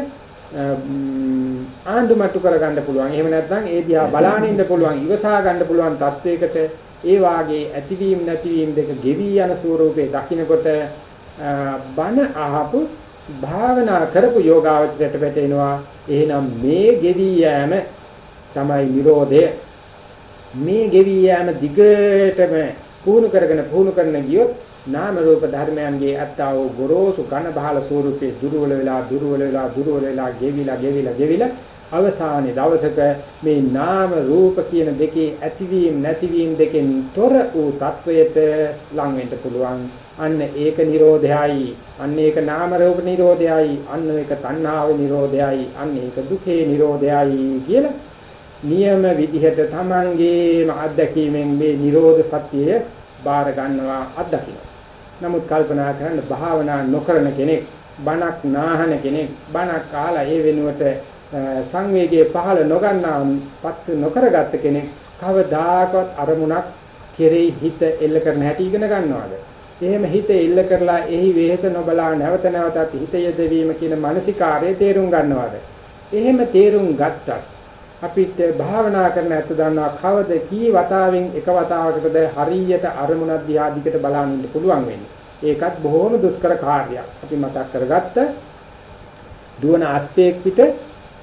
ආඳුමට්ටු කරගන්න පුළුවන්. එහෙම නැත්නම් ඒ දිහා බලාගෙන ඉන්න පුළුවන්, ඉවසා ගන්න පුළුවන් තත්වයකට ඒ වාගේ ඇතිවීම නැතිවීම දෙක ගෙවි යන ස්වරූපේ දකින්නකොට බන අහපු භාවනා කරපු යෝගාවචරයට වැටෙනවා. එහෙනම් මේ ගෙවි යෑම තමයි Nirodhe. මේ ගෙවි යෑම දිගටම පුහුණු කරගෙන පුහුණු කරන ගියොත් නාම රූප ධර්මයන්ගේ අත්තා වූ ගොරෝසු ඝන බහල ස්වරූපේ දුර්වල වෙලා දුර්වල වෙලා දුර්වල වෙලා ගෙවිලා ගෙවිලා ගෙවිලා අවසානයේ දවසක මේ නාම රූප කියන දෙකේ ඇතිවීම නැතිවීම දෙකෙන් තොර වූ තත්වයට ලං වෙන්න පුළුවන්. අන්න ඒක නිරෝධයයි. අන්න ඒක නාම රූප නිරෝධයයි. අන්න ඒක තණ්හාව නිරෝධයයි. අන්න ඒක දුකේ නිරෝධයයි කියලා නියම විදිහට Tamangeම අත්දැකීමෙන් මේ නිරෝධ සත්‍යය බාර ගන්නවා අත්දකින්න නමුත් කල්පනා කරන්න භාවනා නොකරන කෙනෙක් බණක් නාහන කෙනෙක් බණක් කාලා ඒ වෙනුවට සංවේගයේ පහළ නොගන්නා පත් නොකරගත්ත කෙනෙක් කවදාකවත් අරමුණක් කෙරෙහි හිත එල්ල කරන හැටි ඉගෙන ගන්නවද? එහෙම හිත එල්ල කරලා එහි වෙහෙස නොබලා නැවත නැවතත් හිත යදවීම කියන මානසිකාරය තේරුම් ගන්නවද? එහෙම තේරුම් ගත්තත් අපිට භාවනා කරන ඇත්ත දන්නවා කවද කී වතාවෙන් එක වතාවකටද හරියට අරමුණක් දිහා දිකට බලන්න ඉන්න පුළුවන් වෙන්නේ. ඒකත් බොහොම දුෂ්කර කාර්යයක්. අපි මතක් කරගත්ත දුවන අස්පේක් පිට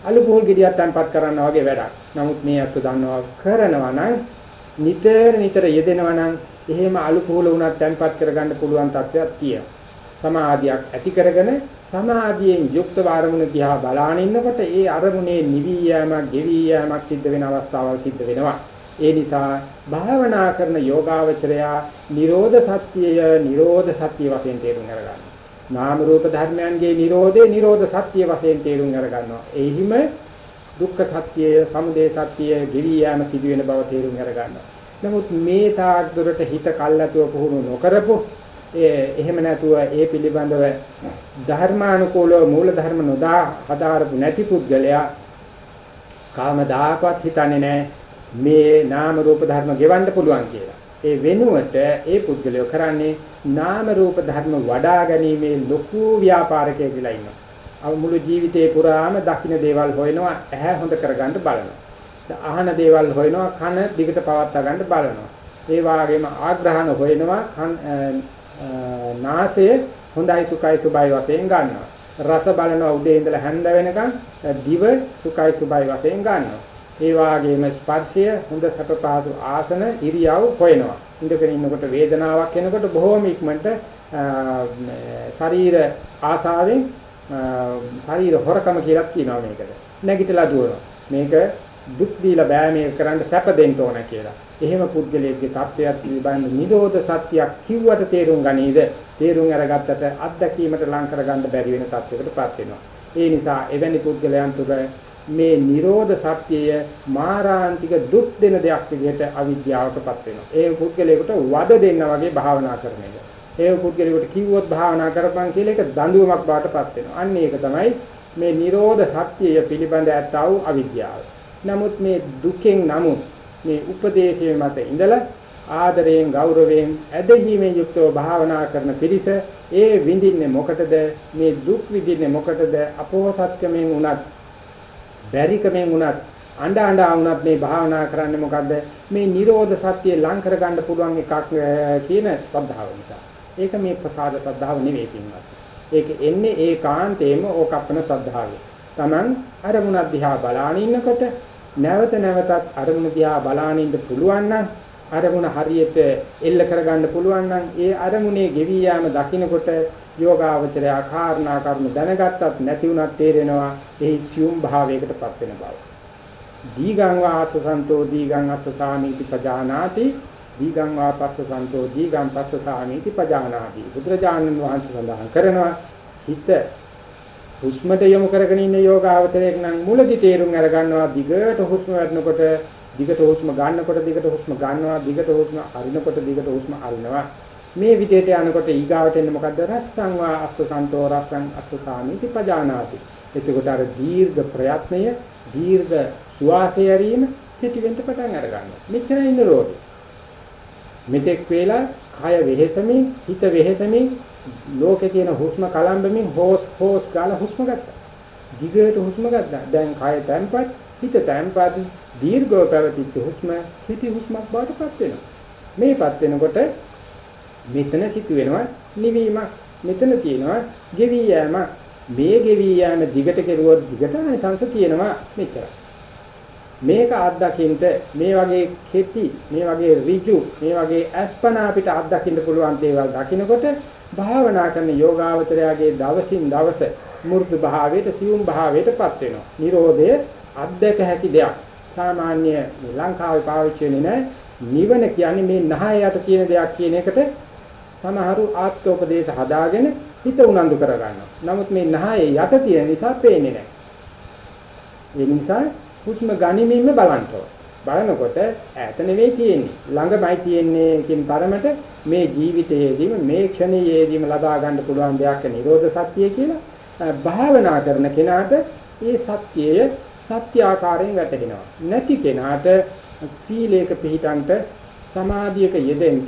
අලු පොල් ගෙඩියක් තැන්පත් කරනවා වගේ වැඩක්. නමුත් මේ අත්ව දන්නවා කරනවා නම් නිතර නිතර යෙදෙනවා නම් එහෙම අලු පොල් උනත් තැන්පත් කරගන්න පුළුවන් තත්ත්වයක් තියෙනවා. සමාධියක් ඇති කරගෙන සමාධියෙන් යුක්ත අරමුණ දිහා බලාගෙන ඉන්නකොට ඒ අරමුණේ නිවි යෑමක්, ගෙවි යෑමක් සිද්ධ වෙන අවස්ථාවල් සිද්ධ වෙනවා. ඒ නිසා භාවනා කරන යෝගාවචරයා නිරෝධ සත්‍යය නිරෝධ සත්‍ය වශයෙන් තේරුම් අරගන්නවා. නාම රූප ධර්මයන්ගේ නිරෝධේ නිරෝධ සත්‍ය වශයෙන් තේරුම් අරගන්නවා. එහිම දුක්ඛ සත්‍යය, සමුදය සත්‍යය, ගෙවි යෑම සිදු වෙන බව තේරුම් අරගන්නවා. නමුත් මේ තාක් දුරට හිත කල්ලාතුව පුහුණු නොකරපො එහෙම නැතුව ඒ පිළිබඳව ධර්මානුකූලව මූල ධර්ම නොදා හදාරපු නැති පුද්ගලයා කාමදාකවත් හිතන්නේ නැහැ මේ නාම රූප ධර්ම ගෙවන්න පුළුවන් කියලා. ඒ වෙනුවට ඒ පුද්ගලයා කරන්නේ නාම රූප ධර්ම වඩා ගැනීමේ ලොකු ව්‍යාපාරකයෙක් කියලා ඉන්නවා. අව මුළු ජීවිතේ පුරාම දකින්න දේවල් හොයනවා, ඇහැ හොඳ කරගන්න බලනවා. අහන දේවල් හොයනවා, කන දිගට පවත්වා ගන්න බලනවා. ඒ වගේම ආග්‍රහණ හොයනවා, නාසය හොඳයි සුඛයි සුබයි වශයෙන් ගන්නවා. රස බලනවා උදේ ඉඳලා හැන්ද වෙනකන් දිව සුඛයි සුබයි වශයෙන් ගන්නවා. ඒ වාගේම ස්පර්ශය හොඳ සැප පහසු ආසන ඉරියව් හොයනවා. ඉඳගෙන ඉන්නකොට වේදනාවක් එනකොට බොහොම ඉක්මනට ශරීර ආසාවෙන් ශරීර හොරකම කියලා කියනවා මේකට. නැගිටලා දුවනවා. මේක දුක් දීලා බෑ මේක කරන්න සැප දෙන්න ඕන කියලා. එහෙම පුද්ගලයෙක්ගේ தත්වයක් පිළිබඳ නිරෝධ සත්‍යයක් කිව්වට තේරුම් ගනීද? තේරුම් අරගත්තට අත්දැකීමට ලං කරගන්න බැරි වෙන තත්යකටපත් වෙනවා. ඒ නිසා එවැනි පුද්ගලයන් තුළ මේ නිරෝධ සත්‍යය මාරාන්තික දුක් දෙන දෙයක් විදිහට අවිද්‍යාවටපත් වෙනවා. ඒ පුද්ගලයාට වද දෙන්න වගේ භාවනා කරන එක. ඒ පුද්ගලයාට කිව්වොත් භාවනා කරපන් කියලා ඒක දඬුවමක් බාටපත් වෙනවා. අන්න ඒක තමයි මේ නිරෝධ සත්‍යය පිළිබඳ ඇත්තා වූ අවිද්‍යාව. නමුත් මේ දුකෙන් නමුත් මේ උපදේශයේ මත ඉඳලා ආදරයෙන් ගෞරවයෙන් ඇදහිීමෙන් යුක්තව භාවනා කරන පිරිස ඒ විඳින්නේ මොකටද? මේ දුක් විඳින්නේ මොකටද? අපෝසත්කමෙන් උනත් බැරිකමෙන් උනත් අඬ අඬ වුණත් මේ භාවනා කරන්නේ මොකද්ද? මේ Nirodha Satya ලං කරගන්න පුළුවන් එකක් කියන ශ්‍රද්ධාව නිසා. ඒක මේ ප්‍රසාද ශ්‍රද්ධාව නෙවෙයි පින්වත්. ඒක එන්නේ ඒකාන්තේම ඕකප්පන ශ්‍රද්ධාවයි Taman අරමුණ දිහා බලාන ඉන්නකොට නැවත නැවතත් අරමුණ දිහා බලාන ඉන්න පුළුවන් නම් අරමුණ හරියට එල්ල කරගන්න පුළුවන් නම් ඒ අරමුණේ ගෙවි යාම දකින්නකොට යෝගාවචරය කාරණා කරුණු දැනගත්තත් නැති වුණත් තේරෙනවා එහි සියුම් භාවයකටපත් වෙන බව. දීගං වාස සන්තෝ දීගං අස්ස සාමීති පජානාති දීගං වා පස්ස සන්තෝ දීගං පස්ස සාමීති පජානාති. බුදුරජාණන් වහන්සේ සඳහන් කරනවා හිත හුස්මට යොමු කරගෙන ඉන්න යෝගාවචරයක් නම් මුලදි තේරුම් අරගන්නවා දිගට හුස්ම වඩනකොට දිගට හුස්ම ගන්නකොට දිගට හුස්ම ගන්නවා දිගට හුස්ම අරිනකොට දිගට හුස්ම අරිනවා. මේ විදිහට යනකොට ඊගාවට එන්නේ මොකද්ද? රස්සං වා අස්සසන්තෝ රස්සං අස්සසාමිති පජානාති. එතකොට අර දීර්ඝ ප්‍රයත්නය දීර්ඝ සුවාසය ඇරීම කෙටි වෙන්න පටන් අර ගන්නවා මෙච්චර ඉන්න රෝගේ. මෙතෙක් වේලා කය වෙහෙසමින් හිත වෙහෙසමින් ලෝකේ තියෙන හුස්ම කලම්බමින් හෝස් හෝස් ගාලා හුස්ම ගත්තා දිගට හුස්ම ගත්තා දැන් කය තැම්පත් හිත තැම්පත් දීර්ඝව පැවතිච්ච හුස්ම හිටි හුස්මක් බාටපත් වෙනවා මේපත් වෙනකොට මෙතන සිටු වෙනවා නිවීමක්. මෙතන තියෙනවා ගෙවි යෑම. මේ ගෙවි යෑම දිගට කෙරුවොත් දිගට අනිසංශ තියෙනවා මෙච්චරයි. මේක අත්දකින්න මේ වගේ කෙටි මේ වගේ ඍජු මේ වගේ අස්පනා අපිට අත්දකින්න පුළුවන් දේවල් දකින්නකොට භාවනා කරන යෝගාවචරයාගේ දවසින් දවස මූර්ත භාවයට සියුම් භාවයටපත් වෙනවා. Nirodhe අත්දක හැකි දෙයක්. සාමාන්‍ය ලංකාවේ පාවිච්චි වෙන්නේ නැහැ. නිවන කියන්නේ මේ නහය යට තියෙන දෙයක් කියන එකට සමහරු ආත්මෝපදේශ හදාගෙන හිත උනන්දු කර ගන්නවා. නමුත් මේ නහයේ යට තියෙන නිසා පේන්නේ නැහැ. ඒ නිසා හුස්ම ගනිමින්ම බලන්න බලනකොට ඈත නෙවෙයි තියෙන්නේ ළඟමයි තියෙන්නේ කියන තරමට මේ ජීවිතයේදීම මේ ක්ෂණයේදීම ලබා ගන්න පුළුවන් දෙයක් නිරෝධ සත්‍යය කියලා භාවනා කරන කෙනාට ඒ සත්‍යය සත්‍ය ආකාරයෙන් වැටහෙනවා නැති කෙනාට සීලයක පිළිටන්ට සමාධියක යෙදෙන්න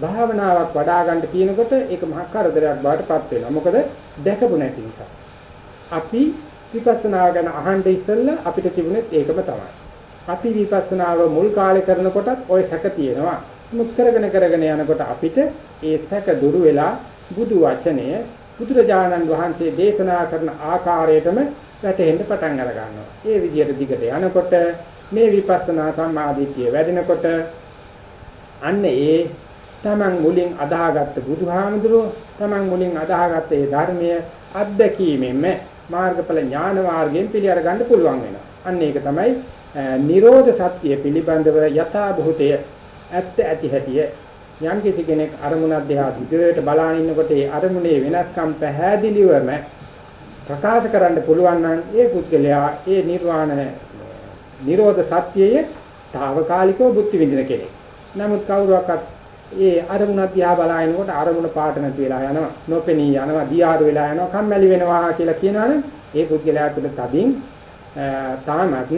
භාවනාවක් වඩා ගන්න කියනකොට ඒක මහා කරදරයක් බාටපත් වෙනවා. මොකද දැකපු නැති නිසා. අපි විපස්සනා ගැන අහන්න ඉස්සෙල්ලා අපිට තිබුණෙත් ඒකම තමයි. අපි විපස්සනාව මුල් කාලේ කරනකොටත් ওই සැක තියෙනවා. මුත් කරගෙන කරගෙන යනකොට අපිට ඒ සැක දුරු වෙලා බුදු වචනය බුදුරජාණන් වහන්සේ දේශනා කරන ආකාරයටම වැටෙන්න පටන් අර ගන්නවා. ඒ විදිහට දිගට යනකොට මේ විපස්සනා සම්මාදිටිය වැඩෙනකොට අන්න ඒ තමන් මුලින් අදාහගත්ත බුදුහාමුදුරුවෝ තමන් මුලින් අදාහගත්ත ඒ ධර්මය අත්දැකීමෙන්ම මාර්ගඵල ඥාන මාර්ගයෙන් පිළි අරගන්න පුළුවන් වෙනවා. අන්න ඒක තමයි නිරෝධ සත්‍ය පිළිබඳව යථා භූතය ඇත්ත ඇති හැටිය යම් කිසි කෙනෙක් අරමුණක් දිහා දිගට බලාගෙන ඉන්නකොට ඒ අරමුණේ වෙනස්කම් පැහැදිලිවම ප්‍රකාශ කරන්න පුළුවන් නම් ඒ පුද්ගලයා ඒ නිර්වාණ නිරෝධ සත්‍යයේ తాවකාලිකව බුද්ධ විඳින කෙනෙක්. නමුත් කවුරුවක්වත් ඒ අරමුණ දිහා බලාගෙනකොට අරමුණ පාට නැති වෙලා යනවා නොපෙනී යනවා දියාරු වෙලා යනවා කම්මැලි වෙනවා කියලා කියනවනේ ඒ පුද්ගලයා තුළ තදින් තාමත්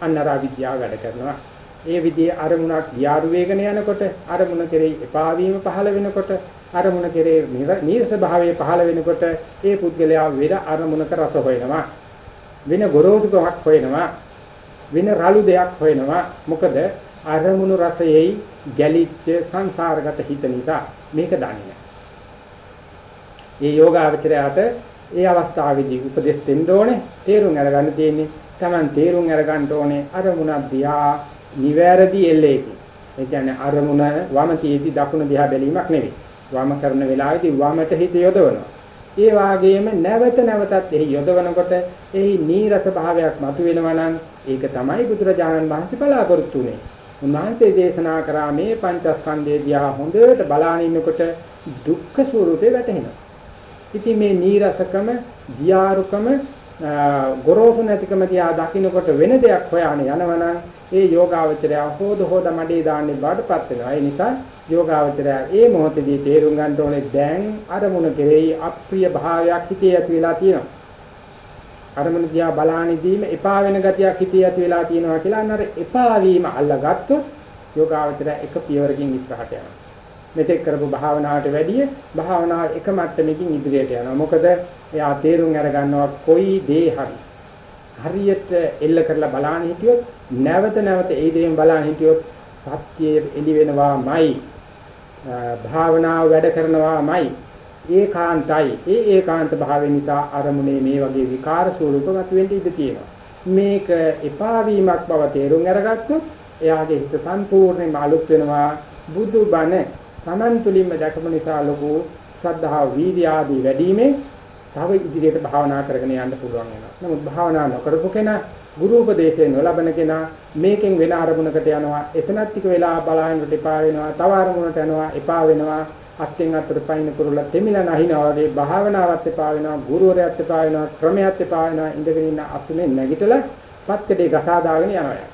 අන්නරා විද්‍යාව වැඩ කරනවා ඒ විදිහේ අරමුණක් දියාරු වේගන යනකොට අරමුණ කෙරෙහි එපා වීම පහළ වෙනකොට අරමුණ කෙරෙහි නීරස භාවයේ පහළ වෙනකොට ඒ පුද්ගලයා වෙන අරමුණක රස හොයනවා. වෙන ගොරෝසුකමක් හොයනවා. වෙන රළු දෙයක් හොයනවා. මොකද අරමුණු රසයෙහි ගැලිච්ච සංසාරගත හිත නිසා මේක දන්නේ නැහැ. මේ යෝගාවචරයට ඒ අවස්ථාවේදී උපදෙස් දෙන්න ඕනේ. තේරුම් අරගන්න තියෙන්නේ Taman තේරුම් අරගන්න ඕනේ අරමුණ දිහා නිවැරදි එල්ලේකින්. ඒ කියන්නේ අරමුණ වම තියේදී දකුණ දිහා බැලීමක් නෙවෙයි. වම කරන වෙලාවේදී වමට හිත යොදවනවා. ඒ වාගේම නැවත නැවතත් එහි යොදවනකොට එහි නීරස භාවයක් මතුවෙනවා නම් ඒක තමයි බුදුරජාණන් වහන්සේ බලාපොරොත්තු වෙන්නේ. උන්වහන්සේ දේශනා කරා මේ පංචස්කන්ධය දිහා හොඳට බලාගෙන ඉන්නකොට දුක්ඛ ස්වરૂපේ වැටහෙනවා. ඉතින් මේ නීරසකම, දියාරුකම, ගොරෝසු නැතිකම දිහා දකින්නකොට වෙන දෙයක් හොයාගෙන යනවනම් ඒ යෝගාවචරය හොද හොද මඩේ දාන්නේ බාටපත් වෙනවා. ඒ නිසා යෝගාවචරය ඒ මොහොතේදී තේරුම් ගන්න ඕනේ දැන් අරමුණ කෙරෙහි අප්‍රිය භාවයක් හිතේ ඇති වෙලා තියෙනවා. අරමුණ දිහා බලානිදීම එපා වෙන ගතියක් හිතේ ඇති වෙලා තියෙනවා කියලා අන්නර එපා වීම අල්ලගත්තොත් යෝගාවචරය එක පියවරකින් ඉස්සරහට යනවා. මෙතෙක් කරපු භාවනාවට වැඩිය භාවනාව එක මට්ටමකින් ඉදිරියට යනවා. මොකද එයා තේරුම් අරගන්නවා කොයි දේ හරි. හරියට එල්ල කරලා බලන්න හිටියොත් නැවත නැවත ඒ දේෙන් බලන්න හිටියොත් සත්‍යයේ එළි වෙනවාමයි. භාවනාව වැඩ කරනවාමයි. ඒකාන්තයි. ඒ ඒකාන්ත භාවය නිසා අරමුණේ මේ වගේ විකාර ස්වරූපවත් වෙන්න ඉඩ තියෙනවා. මේක එපා වීමක් බව තේරුම් අරගත්තොත් එයාගේ හිත සම්පූර්ණයෙන්ම අලුත් වෙනවා. බුදුබණ Taman තුලින්ම දැකපු නිසා ලොකු ශ්‍රද්ධාව වීර්ය ආදී වැඩිමේ තව ඉදිරියට භාවනා කරගෙන යන්න පුළුවන් වෙනවා. නමුත් භාවනා නොකරපු කෙනා ගුරු උපදේශයෙන් නොලබන කෙනා මේකෙන් වෙන අරමුණකට යනවා. එතනත් ටික වෙලා බලහින්නට එපා වෙනවා. තව අරමුණට යනවා. එපා වෙනවා. අත්ෙන් අතට පයින් කුරුල්ල තෙමිලා නැහිනවා වගේ භාවනාවත් එපා වෙනවා. ගුරුවරයාත් එපා වෙනවා. ක්‍රමයක් එපා වෙනවා. ඉඳගෙන ඉන්න අසුනේ නැගිටලා පත්කඩේ ගසා දාගෙන යනවා.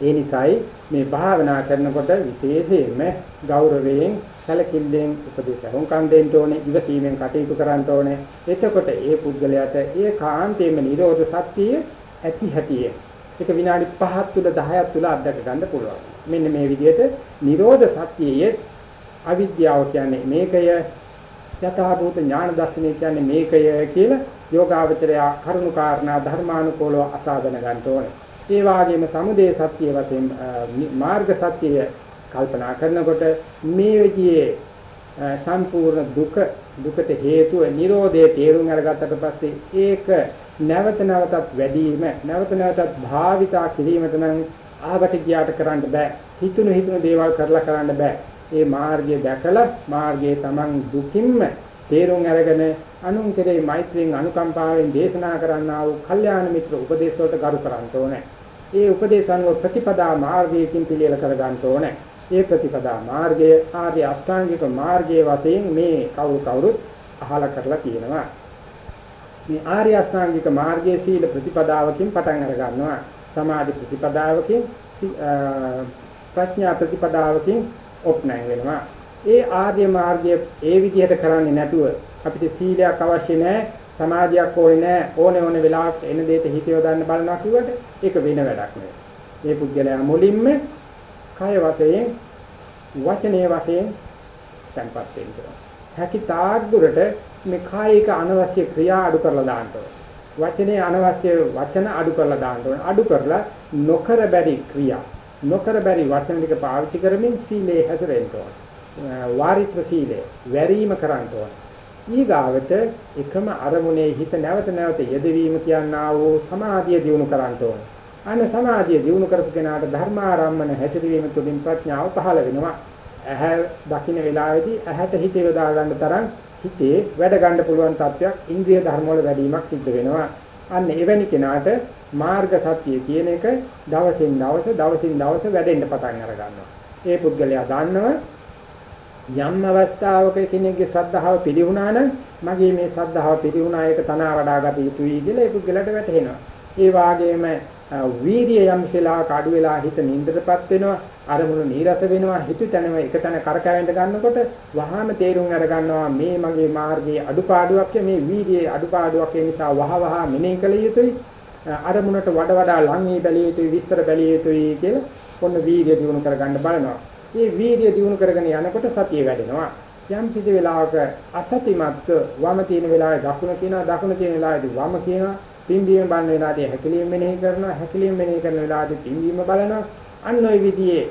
ඒ නිසායි මේ භාවනා කරනකොට විශේෂයෙන්ම ගෞරවයෙන් සැලකිල්ලෙන් උපදේශ හොංකම් දෙන්න ඕනේ ඉවසීමෙන් කටයුතු කරන්න ඕනේ. එතකොට ඒ පුද්ගලයාට ඒ කාන්තේම නිරෝධ සත්‍යය ඇති හැටියේ. ඒක විනාඩි 5ක් තුල 10ක් තුල අත්දක ගන්න පුළුවන්. මෙන්න මේ විදිහට නිරෝධ සත්‍යයේ අවිද්‍යාව කියන්නේ මේකය යථාභූත ඥාන දර්ශනය කියන්නේ මේකය කියලා යෝගාවචරය කරුණු කාරණා ධර්මානුකූලව අසාධන ගන්න ඕනේ. ඒ වාගේම සමුදේ සත්‍ය වශයෙන් මාර්ග සත්‍යය කල්පනා කරනකොට මේ විදිහේ සම්පූර්ණ දුක දුකට හේතුව Nirodhe තේරුම් අරගත්තට පස්සේ ඒක නැවත නැවතත් වැඩිම නැවත නැවතත් භාවිතා කිරීමට නම් ආවට ගියාට කරන්න බෑ. හිතුණු හිතුණු දේවල් කරලා කරන්න බෑ. ඒ මාර්ගය දැකලා මාර්ගයේ Taman දුකින්ම තේරුම් අරගෙන අනුන් කෙරෙහි මෛත්‍රියෙන් අනුකම්පාවෙන් දේශනා කරන්නා වූ කල්යාණ මිත්‍ර උපදේශ වලට ගරු කරන්න ඕනේ. ඒ උපදේශන්ව ප්‍රතිපදා මාර්ගයකින් පිළියෙල කර ගන්න ඕනේ. ඒ ප්‍රතිපදා මාර්ගය ආර්ය අෂ්ටාංගික මාර්ගයේ වශයෙන් මේ කවුරු කවුරුත් අහලා කරලා තියෙනවා. මේ ආර්ය අෂ්ටාංගික මාර්ගයේ සීල ප්‍රතිපදාවකින් පටන් අර ගන්නවා. සමාධි ප්‍රතිපදාවකින් ප්‍රඥා ප්‍රතිපදාවකින් ඔප්නයි වෙනවා. ඒ ආර්ය මාර්ගය ඒ විදිහට කරන්නේ නැතුව අපිට සීලයක් අවශ්‍ය නැහැ සමාධියක් ඕනේ නැහැ ඕනේ ඕනේ වෙලාවට එන දෙයට හිත යොදන්න බලනවා කිව්වට ඒක වෙන වැඩක් නෙවෙයි. මේ පුද්ගලයා මුලින්ම කය වශයෙන් වචනේ වශයෙන් තැන්පත් වෙන්න හැකි තාක් දුරට මේ කායික අනවශ්‍ය ක්‍රියා අඩු කරලා දාන්න වචනේ අනවශ්‍ය වචන අඩු කරලා දාන්න අඩු කරලා නොකර බැරි ක්‍රියා නොකර බැරි වචන ටික පාවිච්චි කරමින් සීලේ හැසිරෙන්න ඕන. වාරිත්‍ර සීලය වැරීම කරන්න ඕන. ඊගාවට එකම අරමුණේ හිත නැවත නැවත යෙදවීම කියනා වූ සමාධිය දියුණු කරන්න ඕන. අන සමාධිය දියුණු කරපු කෙනාට ධර්මාරම්මන හැසිරීම තුළින් ප්‍රඥාව පහළ වෙනවා. ඇහැ දකින්න වෙලාවේදී ඇහැට හිත යොදා ගන්න තරම් හිතේ වැඩ ගන්න පුළුවන් තත්වයක් ඉන්ද්‍රිය ධර්ම වල වැඩිවීමක් සිද්ධ වෙනවා. අන්න එවැනි කෙනාට මාර්ග සත්‍ය කියන එක දවසින් දවස දවසින් දවස වැඩෙන්න පටන් අර ගන්නවා. ඒ පුද්ගලයා දන්නවා යම් අවස්ථාවක කෙනෙක්ගේ ශ්‍රද්ධාව පිළිහුණා නම් මගේ මේ ශ්‍රද්ධාව පිළිහුණා ඒක තනවා වඩා ගත යුතුයි කියලා ඒ පුද්ගලට වැටහෙනවා. ඒ වාගේම වීර්ය යම් ශිලාක අඩු වෙලා හිත නින්දටපත් වෙනවා අරමුණු නීරස වෙනවා හිත තනම එක තැන කරකැවෙන්න ගන්නකොට වහාම තේරුම් අර ගන්නවා මේ මගේ මාර්ගයේ අඩුපාඩුවක් මේ වීර්යයේ අඩුපාඩුවක් නිසා වහ වහ මෙනෙහි කළ යුතුයි. අරමුණට වඩා වඩා ලං වී බැලිය යුතුයි විස්තර බැලිය යුතුයි කියලා ඔන්න වීර්ය දිනු කරගන්න බලනවා. මේ වීර්ය දිනු කරගෙන යනකොට සතිය වැඩෙනවා. යම් කිසි වෙලාවක අසතිමත් වම තියෙන වෙලාවේ දකුණ කියනවා දකුණ තියෙන වෙලාවේදී වම කියනවා. පිම්බීම බලන වෙලාවේදී හැකිලිම මෙනෙහි කරනවා හැකිලිම මෙනෙහි කරන වෙලාවේදී පිම්බීම බලනවා. අන්න ওই විදිහේ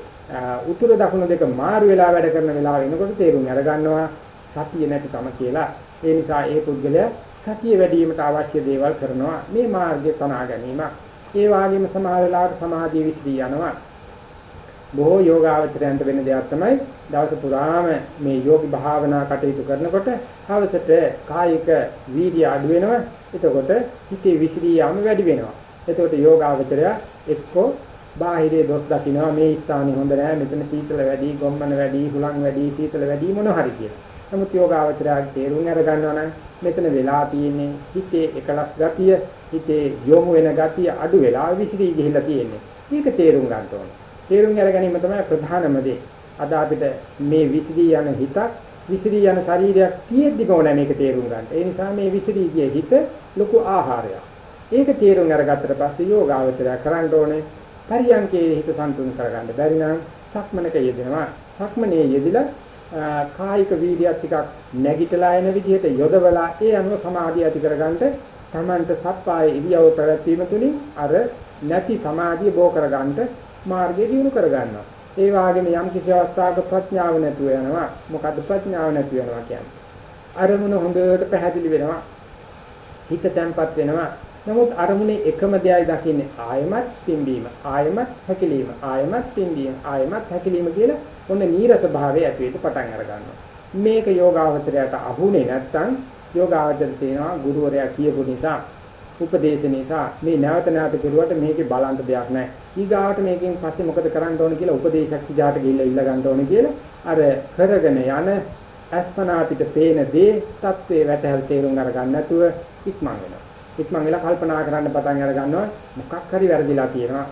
උතුර දකුණ දෙක මාරු වෙලා වැඩ කරන වෙලාව වෙනකොට තේරුම් අරගන්නවා සතිය නැතිකම කියලා. ඒ නිසා ඒ පුද්ගලයා සතිය වැඩි වීමට අවශ්‍ය දේවල් කරනවා. මේ මාර්ගය තනා ගැනීම. ඒ වගේම සමහර වෙලාවට සමාධිය විශ්දී යනවා. බොහෝ යෝගාවචරයන්ට වෙන දෙයක් තමයි දවස පුරාම මේ යෝගි භාවනා කටයුතු කරනකොට හවසට කායික වීර්ය අඩු වෙනවා. එතකොට හිතේ විසිරී යාම වැඩි වෙනවා. එතකොට යෝගාවචරය එක්කෝ බාහිරේ දොස් දකින්නවා මේ ස්ථානේ හොඳ නැහැ මෙතන සීතල වැඩි, ගොම්මන වැඩි, හුලං වැඩි, සීතල වැඩි මොන හරි කියලා. නමුත් යෝගාවචරය තේරුම් අර ගන්නවා නම් මෙතන වෙලා තියෙන්නේ හිතේ එකලස් ගතිය, හිතේ යොමු වෙන ගතිය අඩු වෙලා විසිරී ගිහිල්ලා තියෙන්නේ. මේක තේරුම් ගන්න ඕනේ. තේරුම් අර ගැනීම තමයි ප්‍රධානම දේ. අද අපිට මේ විසිරී යන හිතක් විසිරී යන ශරීරයක් තියෙද්දිම ඕනේ මේක තේරුම් ගන්න. ඒ නිසා මේ විසිරී ගිය හිත ලොකු ආහාරයක්. ඒක තේරුම් අරගත්තට පස්සේ යෝගාවචරය කරන්න ඕනේ පරියන්කේ හිත සම්තුලන කරගන්න බැරි නම් සක්මනක යෙදෙනවා. සක්මනේ යෙදිලා කායික වීර්යය ටිකක් නැගිටලා එන විදිහට යොදවලා ඒ අනුව සමාධිය ඇති කරගන්න තමන්ට සප්පාය ඉරියව පැවැත්වීම තුළින් අර නැති සමාධිය බෝ කරගන්න මාර්ගය දියුණු කරගන්නවා. ඒ වගේම යම් කිසි අවස්ථාවක ප්‍රඥාව නැතුව යනවා. මොකද්ද ප්‍රඥාව නැතුව යනවා කියන්නේ? අරමුණ හොඳට පැහැදිලි වෙනවා. හිත තැම්පත් වෙනවා. නමුත් අරමුණේ එකම දෙයයි දකින්නේ ආයමත් පිම්බීම, ආයමත් හැකිලිම, ආයමත් පිම්බීම, ආයමත් හැකිලිම කියලා ඔන්න නීරස භාවයේ ඇති වෙන්න පටන් අර ගන්නවා. මේක යෝගාවචරයට අහුනේ නැත්තම් යෝගාවචර තේනවා ගුරුවරයා කියපු නිසා උපදේශ නිසා මේ නැවත නැවත කෙරුවට මේකේ බලන්න දෙයක් නැහැ. ඊගාවට මේකෙන් පස්සේ මොකද කරන්න ඕන කියලා උපදේශක් විජාට ගිහිල්ලා ඉල්ල ගන්න ඕන කියලා අර කරගෙන යන අස්පනා පිට පේන දේ தત્ත්වේ වැටහල් තේරුම් අරගන්න නැතුව ඉක්මන් වෙනවා. ඉක්මන් වෙලා කල්පනා කරන්න පටන් අර ගන්නවා මොකක් හරි වැරදිලා තියෙනවා.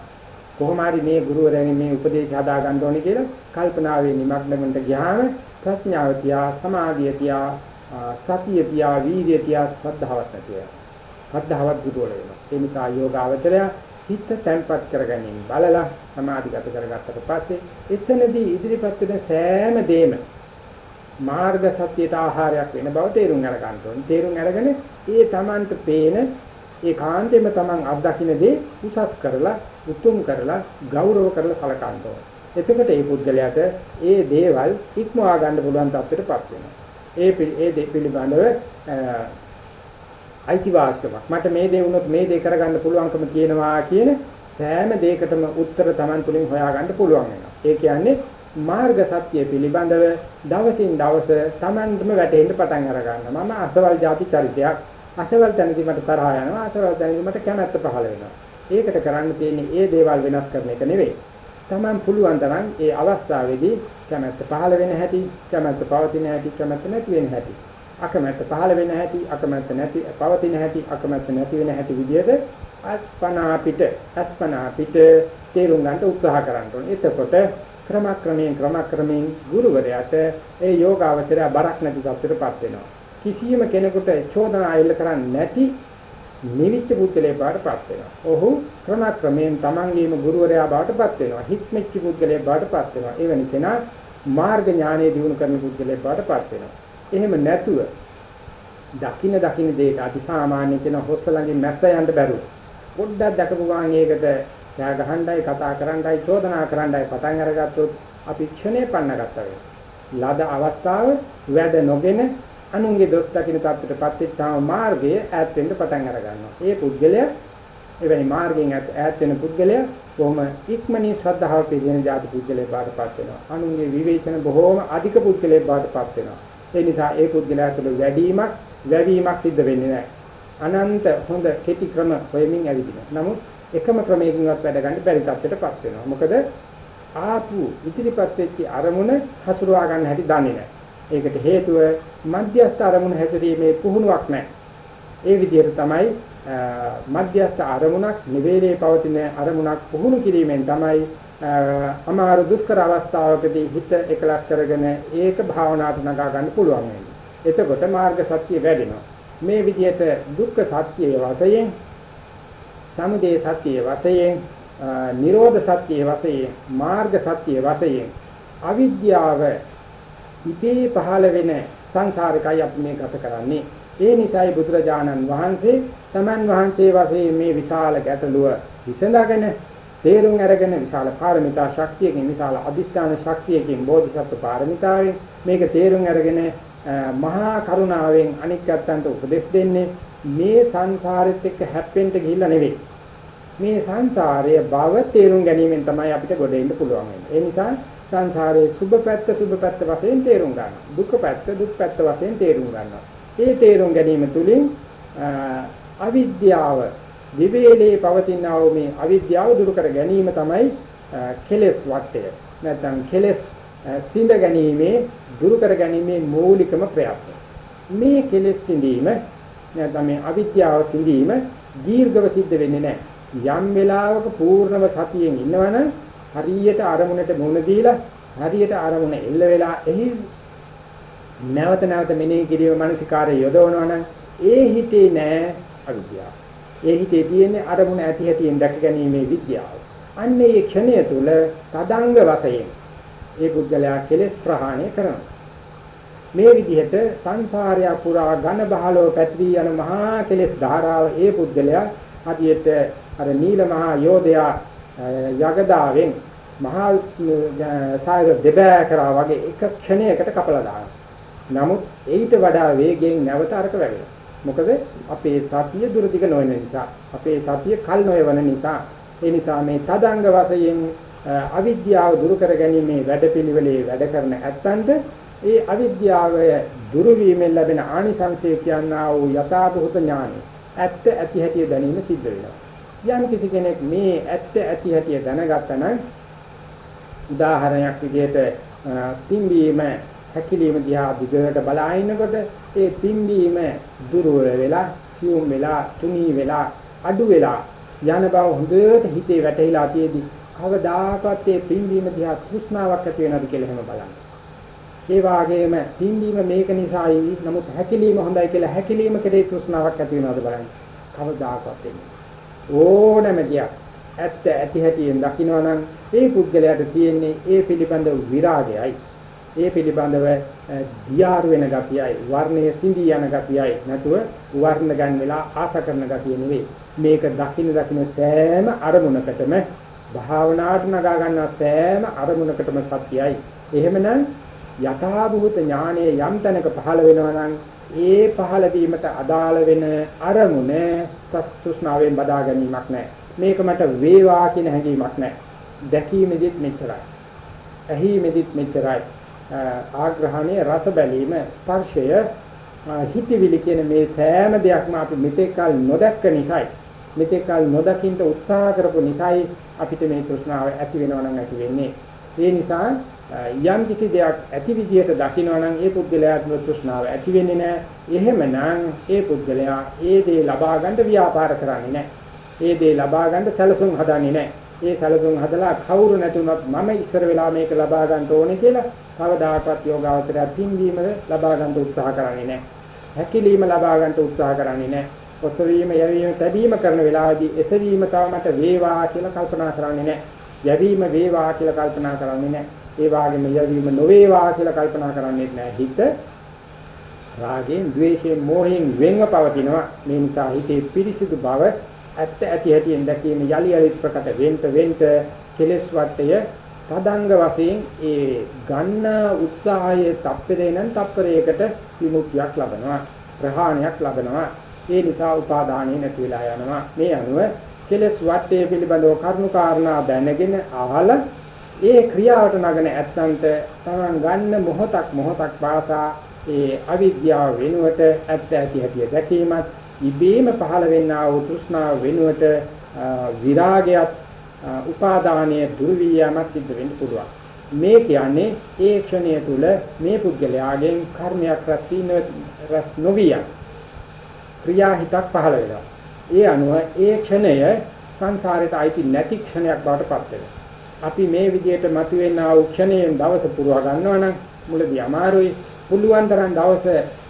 කොහොම හරි මේ ගුරුවරයන් මේ උපදේශ හදා ගන්න ඕනේ කියලා කල්පනාවේ නිමග්න වෙන්න ගියාම ප්‍රඥාව තියා සමාධිය තියා සතිය තියා වීර්යය තියා ශ්‍රද්ධාවත් නැති වෙනවා. ශ්‍රද්ධාවත් දුර්වල වෙනවා. ඒ නිසා යෝගාවචරය හිත තැම්පත් කරගැනීම බලලා සමාධිගත කරගත්තට පස්සේ එතනදී ඉදිරිපත් වෙන සෑම දෙයක්ම මාර්ග සත්‍යයට ආහාරයක් වෙන බව තේරුම් අරගන්න ඕනේ. තේරුම් අරගෙන ඒ Tamanට පේන ඒ කාන්තේම Taman අත්දකින්න දේ උසස් කරලා, උතුම් කරලා, ගෞරව කරලා සලකන්න ඕනේ. එතකොට මේ පුද්ගලයාට ඒ දේවල් ඉක්මවා ගන්න පුළුවන් තත්ත්වයටපත් වෙනවා. ඒ ඒ දේ පිළිබඳව අයිතිවාසිකමක්. මට මේ දේ වුණොත් මේ දේ කරගන්න පුළුවන්කම තියෙනවා කියන සෑම දෙයකටම උත්තර Taman තුලින් හොයාගන්න පුළුවන් වෙනවා. ඒ කියන්නේ මාර්ග සත්‍ය පිළිබඳව දවසින් දවස Tamanම වැටෙන්න පටන් අර ගන්නවා. මම අසවල් ಜಾති චරිතයක්. අසවල් තැනදී මට තරහ යනවා. අසවල් තැනදී මට කැමැත්ත පහළ වෙනවා. ඒකට කරන්න තියෙන්නේ ඒ දේවල් වෙනස් කරන එක නෙවෙයි. Taman පුළුවන් තරම් ඒ අවස්ථාවේදී කැමැත්ත පහළ වෙන හැටි, කැමැත්ත පවතින හැටි, කැමැත්ත නැති වෙන හැටි. අකමැත්ත පහළ වෙන හැටි, අකමැත්ත නැති පවතින හැටි, අකමැත්ත නැති වෙන හැටි විදිහට අස්පනා පිට, අස්පනා පිට තේරුම් ගන්න උත්සාහ කරන්න ඕනේ. එතකොට ක්‍රමක්‍රමයෙන් ක්‍රමක්‍රමයෙන් ගුරුවරයාට ඒ යෝගාවචරය බරක් නැති තත්ත්වයටපත් වෙනවා. කිසියම් කෙනෙකුට චෝදනා අයල කරන්නේ නැති නිවිච්ච පුද්ගලයා බාටපත් වෙනවා. ඔහු ක්‍රමක්‍රමයෙන් තමන්ගේම ගුරුවරයා බාටපත් වෙනවා. හික්මෙච්ච පුද්ගලයා බාටපත් වෙනවා. එවැනි කෙනා මාර්ග ඥානය දිනු කරන පුද්ගලයා බාටපත් වෙනවා. එහෙම නැතුව දකින්න දකින්න දෙයට අතිසාමාන්‍ය කෙන හොස්ස ළඟින් මැස්ස යන්න බැරුව. පොඩ්ඩක් දැකපු ගමන් ඒකට ත්‍යා ගහණ්ඩයි කතා කරන්නයි චෝදනා කරන්නයි පටන් අරගත්තොත් අපි ක්ෂණේ පන්නගත්තා වෙනවා. ලද අවස්ථාව වැඩ නොගෙන අනුන්ගේ දොස් දකින්න තත්ත්වයටපත් වෙච්චාම මාර්ගයේ ඈත් වෙන්න පටන් අර ගන්නවා. ඒ පුද්ගලයා එවැනි මාර්ගයෙන් ඈත් වෙන පුද්ගලයා බොහොම ඉක්මනින් ශ්‍රද්ධාව පිළිගෙන જાති පුද්ගලයෙක් බාටපත් වෙනවා. අනුන්ගේ විවේචන බොහොම අධික පුද්ගලයෙක් බාටපත් වෙනවා. ඒ නිසා ඒ පුද්ගලයා තුළ වැඩිමක්, වැවීමක් සිද්ධ වෙන්නේ නැහැ. අනන්ත හොඳ කෙටි ක්‍රම හොයමින් ඇවිදිනවා. නමුත් එකම ක්‍රමයකින්වත් වැඩ ගන්න බැරි තත්ත්වයටපත් වෙනවා. මොකද ආපු ඉදිරිපත් වෙච්ච අරමුණ හසුරවා ගන්න හැටි දන්නේ නැහැ. ඒකට හේතුව මධ්‍යස්ථ අරමුණ හැසිරීමේ පුහුණුවක් නැහැ. ඒ විදිහට තමයි මධ්‍යස්ථ අරමුණක් නිවේලේ පවතින අරමුණක් පුහුණු කිරීමෙන් තමයි අමාරු දුෂ්කර අවස්ථාවකදී හිත එකලස් කරගෙන ඒක භාවනාවට නගා ගන්න පුළුවන් වෙන්නේ. එතකොට මාර්ග සත්‍ය වැඩෙනවා. මේ විදිහට දුක්ඛ සත්‍යයේ වශයෙන් සමුදය සත්‍යයේ වශයෙන් නිරෝධ සත්‍යයේ වශයෙන් මාර්ග සත්‍යයේ වශයෙන් අවිද්‍යාව ඉතේ පහළ වෙන සංසාරිකයි අපි මේ ගත කරන්නේ ඒ නිසායි බුදුරජාණන් වහන්සේ තමන් වහන්සේ වශයෙන් මේ විශාල ගැටලුව විසඳගෙන තේරුම් අරගෙන විශාල පාරමිතා ශක්තියකින් විශාල අදිෂ්ඨාන ශක්තියකින් බෝධිසත්ව පාරමිතාවෙන් මේක තේරුම් අරගෙන මහා කරුණාවෙන් අනික් යත්තන්ට උපදෙස් දෙන්නේ මේ සංසාරෙත් එක්ක හැප්පෙන්න ගිහිල්ලා නෙවෙයි. මේ සංසාරයේ බව තේරුම් ගැනීමෙන් තමයි අපිට ගොඩ එන්න පුළුවන් වෙන්නේ. ඒ නිසා සංසාරයේ සුබ පැත්ත සුබ පැත්ත වශයෙන් තේරුම් ගන්නවා. දුක් පැත්ත දුක් පැත්ත වශයෙන් තේරුම් ගන්නවා. ඒ තේරුම් ගැනීම තුළින් අවිද්‍යාව විවේලේ පවතිනා වූ මේ අවිද්‍යාව දුරු කර ගැනීම තමයි කෙලෙස් වටය. නැත්නම් කෙලෙස් සිඳ ගැනීමේ දුරු කර ගැනීමේ මූලිකම ප්‍රයත්නය. මේ කෙලෙස් සිඳීම නැත්නම් මේ අවිද්‍යාව සිඳීම දීර්ඝව සිද්ධ වෙන්නේ නැහැ. යම් වෙලාවක පූර්ණව සතියෙන් ඉන්නවනම් හරියට අරමුණට මුණ දීලා හරියට අරමුණ එල්ල වෙලා එහි නැවත නැවත මෙනෙහි කිරීම මානසිකාරය යොදවනවනම් ඒ හිතේ නෑ අවිද්‍යාව. ඒ හිතේ තියෙන්නේ අරමුණ ඇති හැටියෙන් දැක ගැනීමේ විද්‍යාව. අන්න ඒ ක්ෂණය තුල තදංග වශයෙන් ඒ පුද්ගලයා කෙලෙස් ප්‍රහාණය කරනවා. මේ විදිහට සංසාරය පුරා ඝන බහලව පැතිරී යන මහා කෙලෙස් ධාරාව ඒ පුද්ගලයා හදියට අර නීල මහා යෝධයා යගදාවෙන් මහා සායර දෙබෑ කරා වගේ එක ක්ෂණයකට කපලා දානවා. නමුත් ඊට වඩා වේගයෙන් නැවත අරක වැගෙනවා. මොකද අපේ සතිය දුරදිග නොවන නිසා, අපේ සතිය කල් නොයවන නිසා, ඒ නිසා මේ තදංග වශයෙන් අවිද්‍යාව දුරු කර ගැනීමේ වැඩපිළිවෙලේ වැඩ කරන ඇත්තන්ට ඒ අවිද්‍යාව දුරු වීමෙන් ලැබෙන ආනිසංසය කියනා වූ යථාභූත ඥානය ඇත්ත ඇති හැටි දැනීම සිද්ධ වෙනවා. යම් කිසි කෙනෙක් මේ ඇත්ත ඇති හැටි දැනගත්තා නම් උදාහරණයක් විදිහට පිම්බීම හැකිලිම දිහා දිගට බලා ඉන්නකොට ඒ පිම්බීම දුර්වල වෙලා සියුම් වෙලා තුනී වෙලා අඩු වෙලා යන බව හොඳට හිතේ වැටහිලා තියේදී කවදාකවත් ඒ පිම්බීම දිහා තෘෂ්ණාවක් ඇති වෙනවද කියලා එහෙම බලන්න. ඒ වාගේම පිම්බීම මේක නිසායි නමුත් හැකිලිම හොඳයි කියලා හැකිලිම කෙරේ තෘෂ්ණාවක් ඇති වෙනවද බලන්න. කවදාකවත් එන්නේ ඕනෑම දෙයක් ඇත්ත ඇති හැටියෙන් දකිනවා නම් ඒ පුද්ගලයාට තියෙන්නේ ඒ පිළිබඳව විරාගයයි. ඒ පිළිබඳව දියාරු වෙන ගතියයි, වර්ණයේ සිඳී යන ගතියයි නැතුව වර්ණ ගන්න වෙලා ආස කරන ගතිය නෙවෙයි. මේක දකින්න දකින්න සෑම අරමුණකටම භාවනාවට නගා ගන්නා සෑම අරමුණකටම සත්‍යයි. එහෙමනම් යථාභූත ඥානයේ යම් තැනක පහළ වෙනවා නම් ඒ පහළ වීමට අදාළ වෙන අරමුණ තෘෂ්ණාවෙන් බදා ගැනීමක් නැහැ. මේක මට වේවා කියන හැඟීමක් නැහැ. දැකීමෙදිත් මෙච්චරයි. ඇහිීමෙදිත් මෙච්චරයි. ආග්‍රහණයේ රස බැලීම ස්පර්ශය හිතවිලි කියන මේ සෑම දෙයක්ම අපි මෙතෙක්කල් නොදැක්ක නිසායි මෙතෙක්කල් නොදකින්න උත්සාහ කරපු නිසායි අපිට මේ තෘෂ්ණාව ඇති වෙනව නම් ඇති වෙන්නේ. ඒ නිසා යම් කිසි දෙයක් ඇති විදියට දකිනවා නම් ඒ පුද්ගලයාට තෘෂ්ණාව ඇති වෙන්නේ නැහැ. එහෙමනම් ඒ පුද්ගලයා ඒ දේ ලබා ගන්න ව්‍යාපාර කරන්නේ නැහැ. ඒ දේ ලබා ගන්න සැලසුම් හදන්නේ නැහැ. ඒ සැලසුම් හදලා කවුරු නැතුණත් මම ඉස්සර වෙලා මේක ලබා ගන්න ඕනේ කියලා කවදාකවත් යෝගාවචරය පින්වීම ලබා ගන්න උත්සාහ කරන්නේ නැහැ. හැකිලිම ලබා ගන්න උත්සාහ කරන්නේ නැහැ. ඔසවීම යැවීම තැබීම කරන වෙලාවදී එසවීම තව මට වේවා කියලා කල්පනා කරන්නේ නැහැ. යැවීම වේවා කියලා කල්පනා කරන්නේ නැහැ. ඒ වගේම යවීම නොවේවා කියලා කල්පනා කරන්නේ නැහැ. හිත රාගයෙන්, ద్వේෂයෙන්, මෝහයෙන් වෙන්ව පවතිනවා. මේ නිසා හිතේ පිරිසිදු බව ඇත්ත ඇති හැටියෙන් දැකීම යලි යලි ප්‍රකට වෙන්ත වෙන්ත කෙලස් වටය තදංග වශයෙන් ඒ ගන්න උත්සාහයේ තප්පරේනම් තප්පරයකට විමුක්තියක් ලබනවා ප්‍රහාණයක් ලබනවා. ඒ නිසා උපාදානිය නැති වෙලා යනවා. මේ අනුව කෙලස් වටේ පිළිබඳව කරුණු කාරණා දැනගෙන අහලා ඒ ක්‍රියාවට නගන ඇත්තන්ට තමන් ගන්න මොහොතක් මොහොතක් පාසා ඒ අවිද්‍යාව වෙනුවට ඇත්ත ඇති හැටි දැකීමත් ඉබේම පහළ වෙන්නා වූ තෘෂ්ණාව වෙනුවට විරාගයත් උපාදානයේ දුරු වියම සිද්ධ වෙන්න පුළුවන්. මේ කියන්නේ ඒ ක්ෂණය තුල මේ පුද්ගලයාගෙන් කර්මයක් රැස්වීම රැස් නොවිය. ක්‍රියාහිතක් පහළ වෙනවා. ඒ අනුව ඒ ක්ෂණය සංසාරයට අයිති නැති ක්ෂණයක් බවට පත් වෙනවා. අපි මේ විදිහට මතුවෙන ආ ක්ෂණයෙන් දවස පුරවා ගන්නවා නම් මුලදී අමාරුයි. පුළුවන් තරම් දවස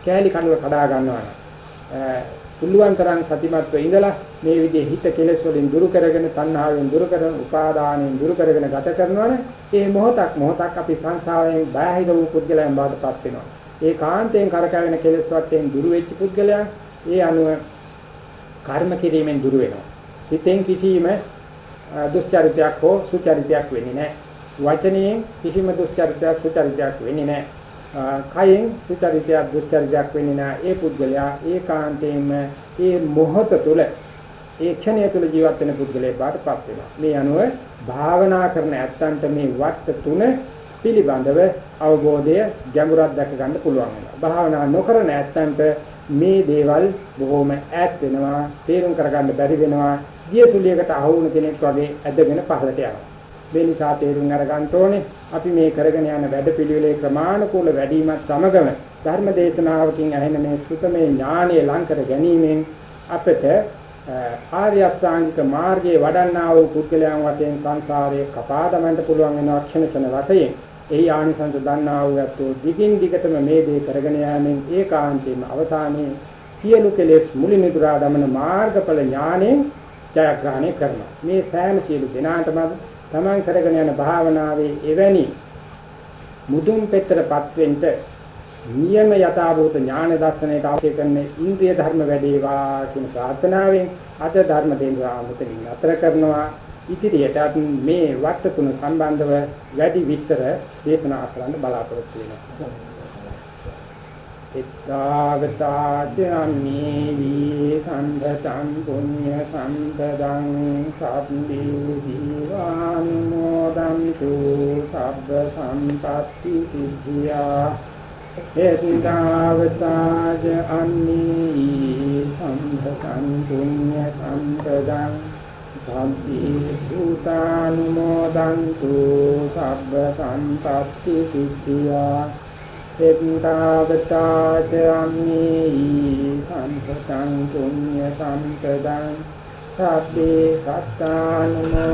කෑලි කනුව කඩා ගන්නවා නම් පුළුවන් තරම් සතිමත්ව ඉඳලා මේ විදිහේ හිත කෙලෙස් වලින් දුරු කරගෙන තණ්හාවෙන් දුරු කරගෙන උපාදානෙන් දුරු කරගෙන ගත කරනවනේ ඒ මොහොතක් මොහොතක් අපි සංසාරයෙන් බාහිර වූ පුද්ගලයන් බවට පත් වෙනවා. ඒ කාන්තයෙන් කරකැවෙන කෙලෙස් වත්තෙන් දුරු වෙච්ච පුද්ගලයා ඒ අනුව කර්ම කිරීමෙන් දුරු වෙනවා. හිතෙන් කිසිම දුස්චරිතයක් හෝ සුචරිතයක් වෙන්නේ නැහැ. වචනයෙන් කිසිම දුස්චරිතයක් සුචරිතයක් වෙන්නේ නැහැ. කයෙන් සුචරිතයක් දුස්චරිතයක් වෙන්නේ නැහැ. ඒ පුද්ගලයා ඒකාන්තයෙන්ම ඒ මොහොත තුළ ඒ ක්ෂණය තුළ ජීවත් වෙන පුද්ගලයෙක් බාටපත් වෙනවා. මේ අනුව භාවනා කරන ඇත්තන්ට මේ වට තුන පිළිබඳව අවබෝධය ගැඹුරක් දැක ගන්න පුළුවන් වෙනවා. භාවනා නොකරන ඇත්තන්ට මේ දේවල් බොහොම ඈත් වෙනවා, තේරුම් කරගන්න බැරි වෙනවා. දියසුලියකට අහු වුණ කෙනෙක් වගේ ඇදගෙන පහළට යනවා. මේ නිසා තේරුම් අරගන්න ඕනේ අපි මේ කරගෙන යන වැඩපිළිවෙලේ ක්‍රමානුකූල වැඩිමත් සමගම ධර්ම දේශනාවකින් ඇහෙන මේ සුතමේ ඥානය ලං කර ගැනීමෙන් අපට ආර්ය අෂ්ටාංගික මාර්ගයේ වඩන්නා වූ පුද්ගලයන් වශයෙන් සංසාරයේ කපා දමන්න පුළුවන් වෙන ක්ෂණ ක්ෂණ වශයෙන් එහි ආනිසංස දන්නා වූ අතෝ දිගින් දිගටම මේ දේ කරගෙන යාමෙන් ඒකාන්තයෙන්ම අවසානයේ සියලු කෙලෙස් මුලිනුදුරා දමන මාර්ගඵල ඥාණයෙන් ජයග්‍රහණය කරනවා. මේ සෑම සියලු දෙනාටම තමන් කරගෙන යන භාවනාවේ එවැනි මුදුන් පෙතරපත් වෙන්න නියම යථාභූත ඥාන දර්ශනයට අවශ්‍ය කරන ඉන්ද්‍රිය ධර්ම වැඩේවා කියන ප්‍රාර්ථනාවෙන් අද ධර්ම දේශනාව මෙතනින් අතර කරනවා ඉදිරියටත් මේ වට තුන සම්බන්ධව වැඩි විස්තර දේශනා කරන්න බලාපොරොත්තු වෙනවා. එත්තාවතාචාමේවි සම්පතං පුඤ්ඤ සම්පදං සම්දී දීවානුමෝදන්තු සබ්බ සම්පත්ති සිද්ධියා එත්තාවතාච අන්නී සම්පතං පුඤ්ඤ සම්පදං සම්දී භූතානුමෝදන්තු සබ්බ සම්පත්ති සිද්ධියා එත්තාවතාච අම්මේ සම්පතං පුඤ්ඤ සම්පදං සබ්බේ සත්තානුමෝ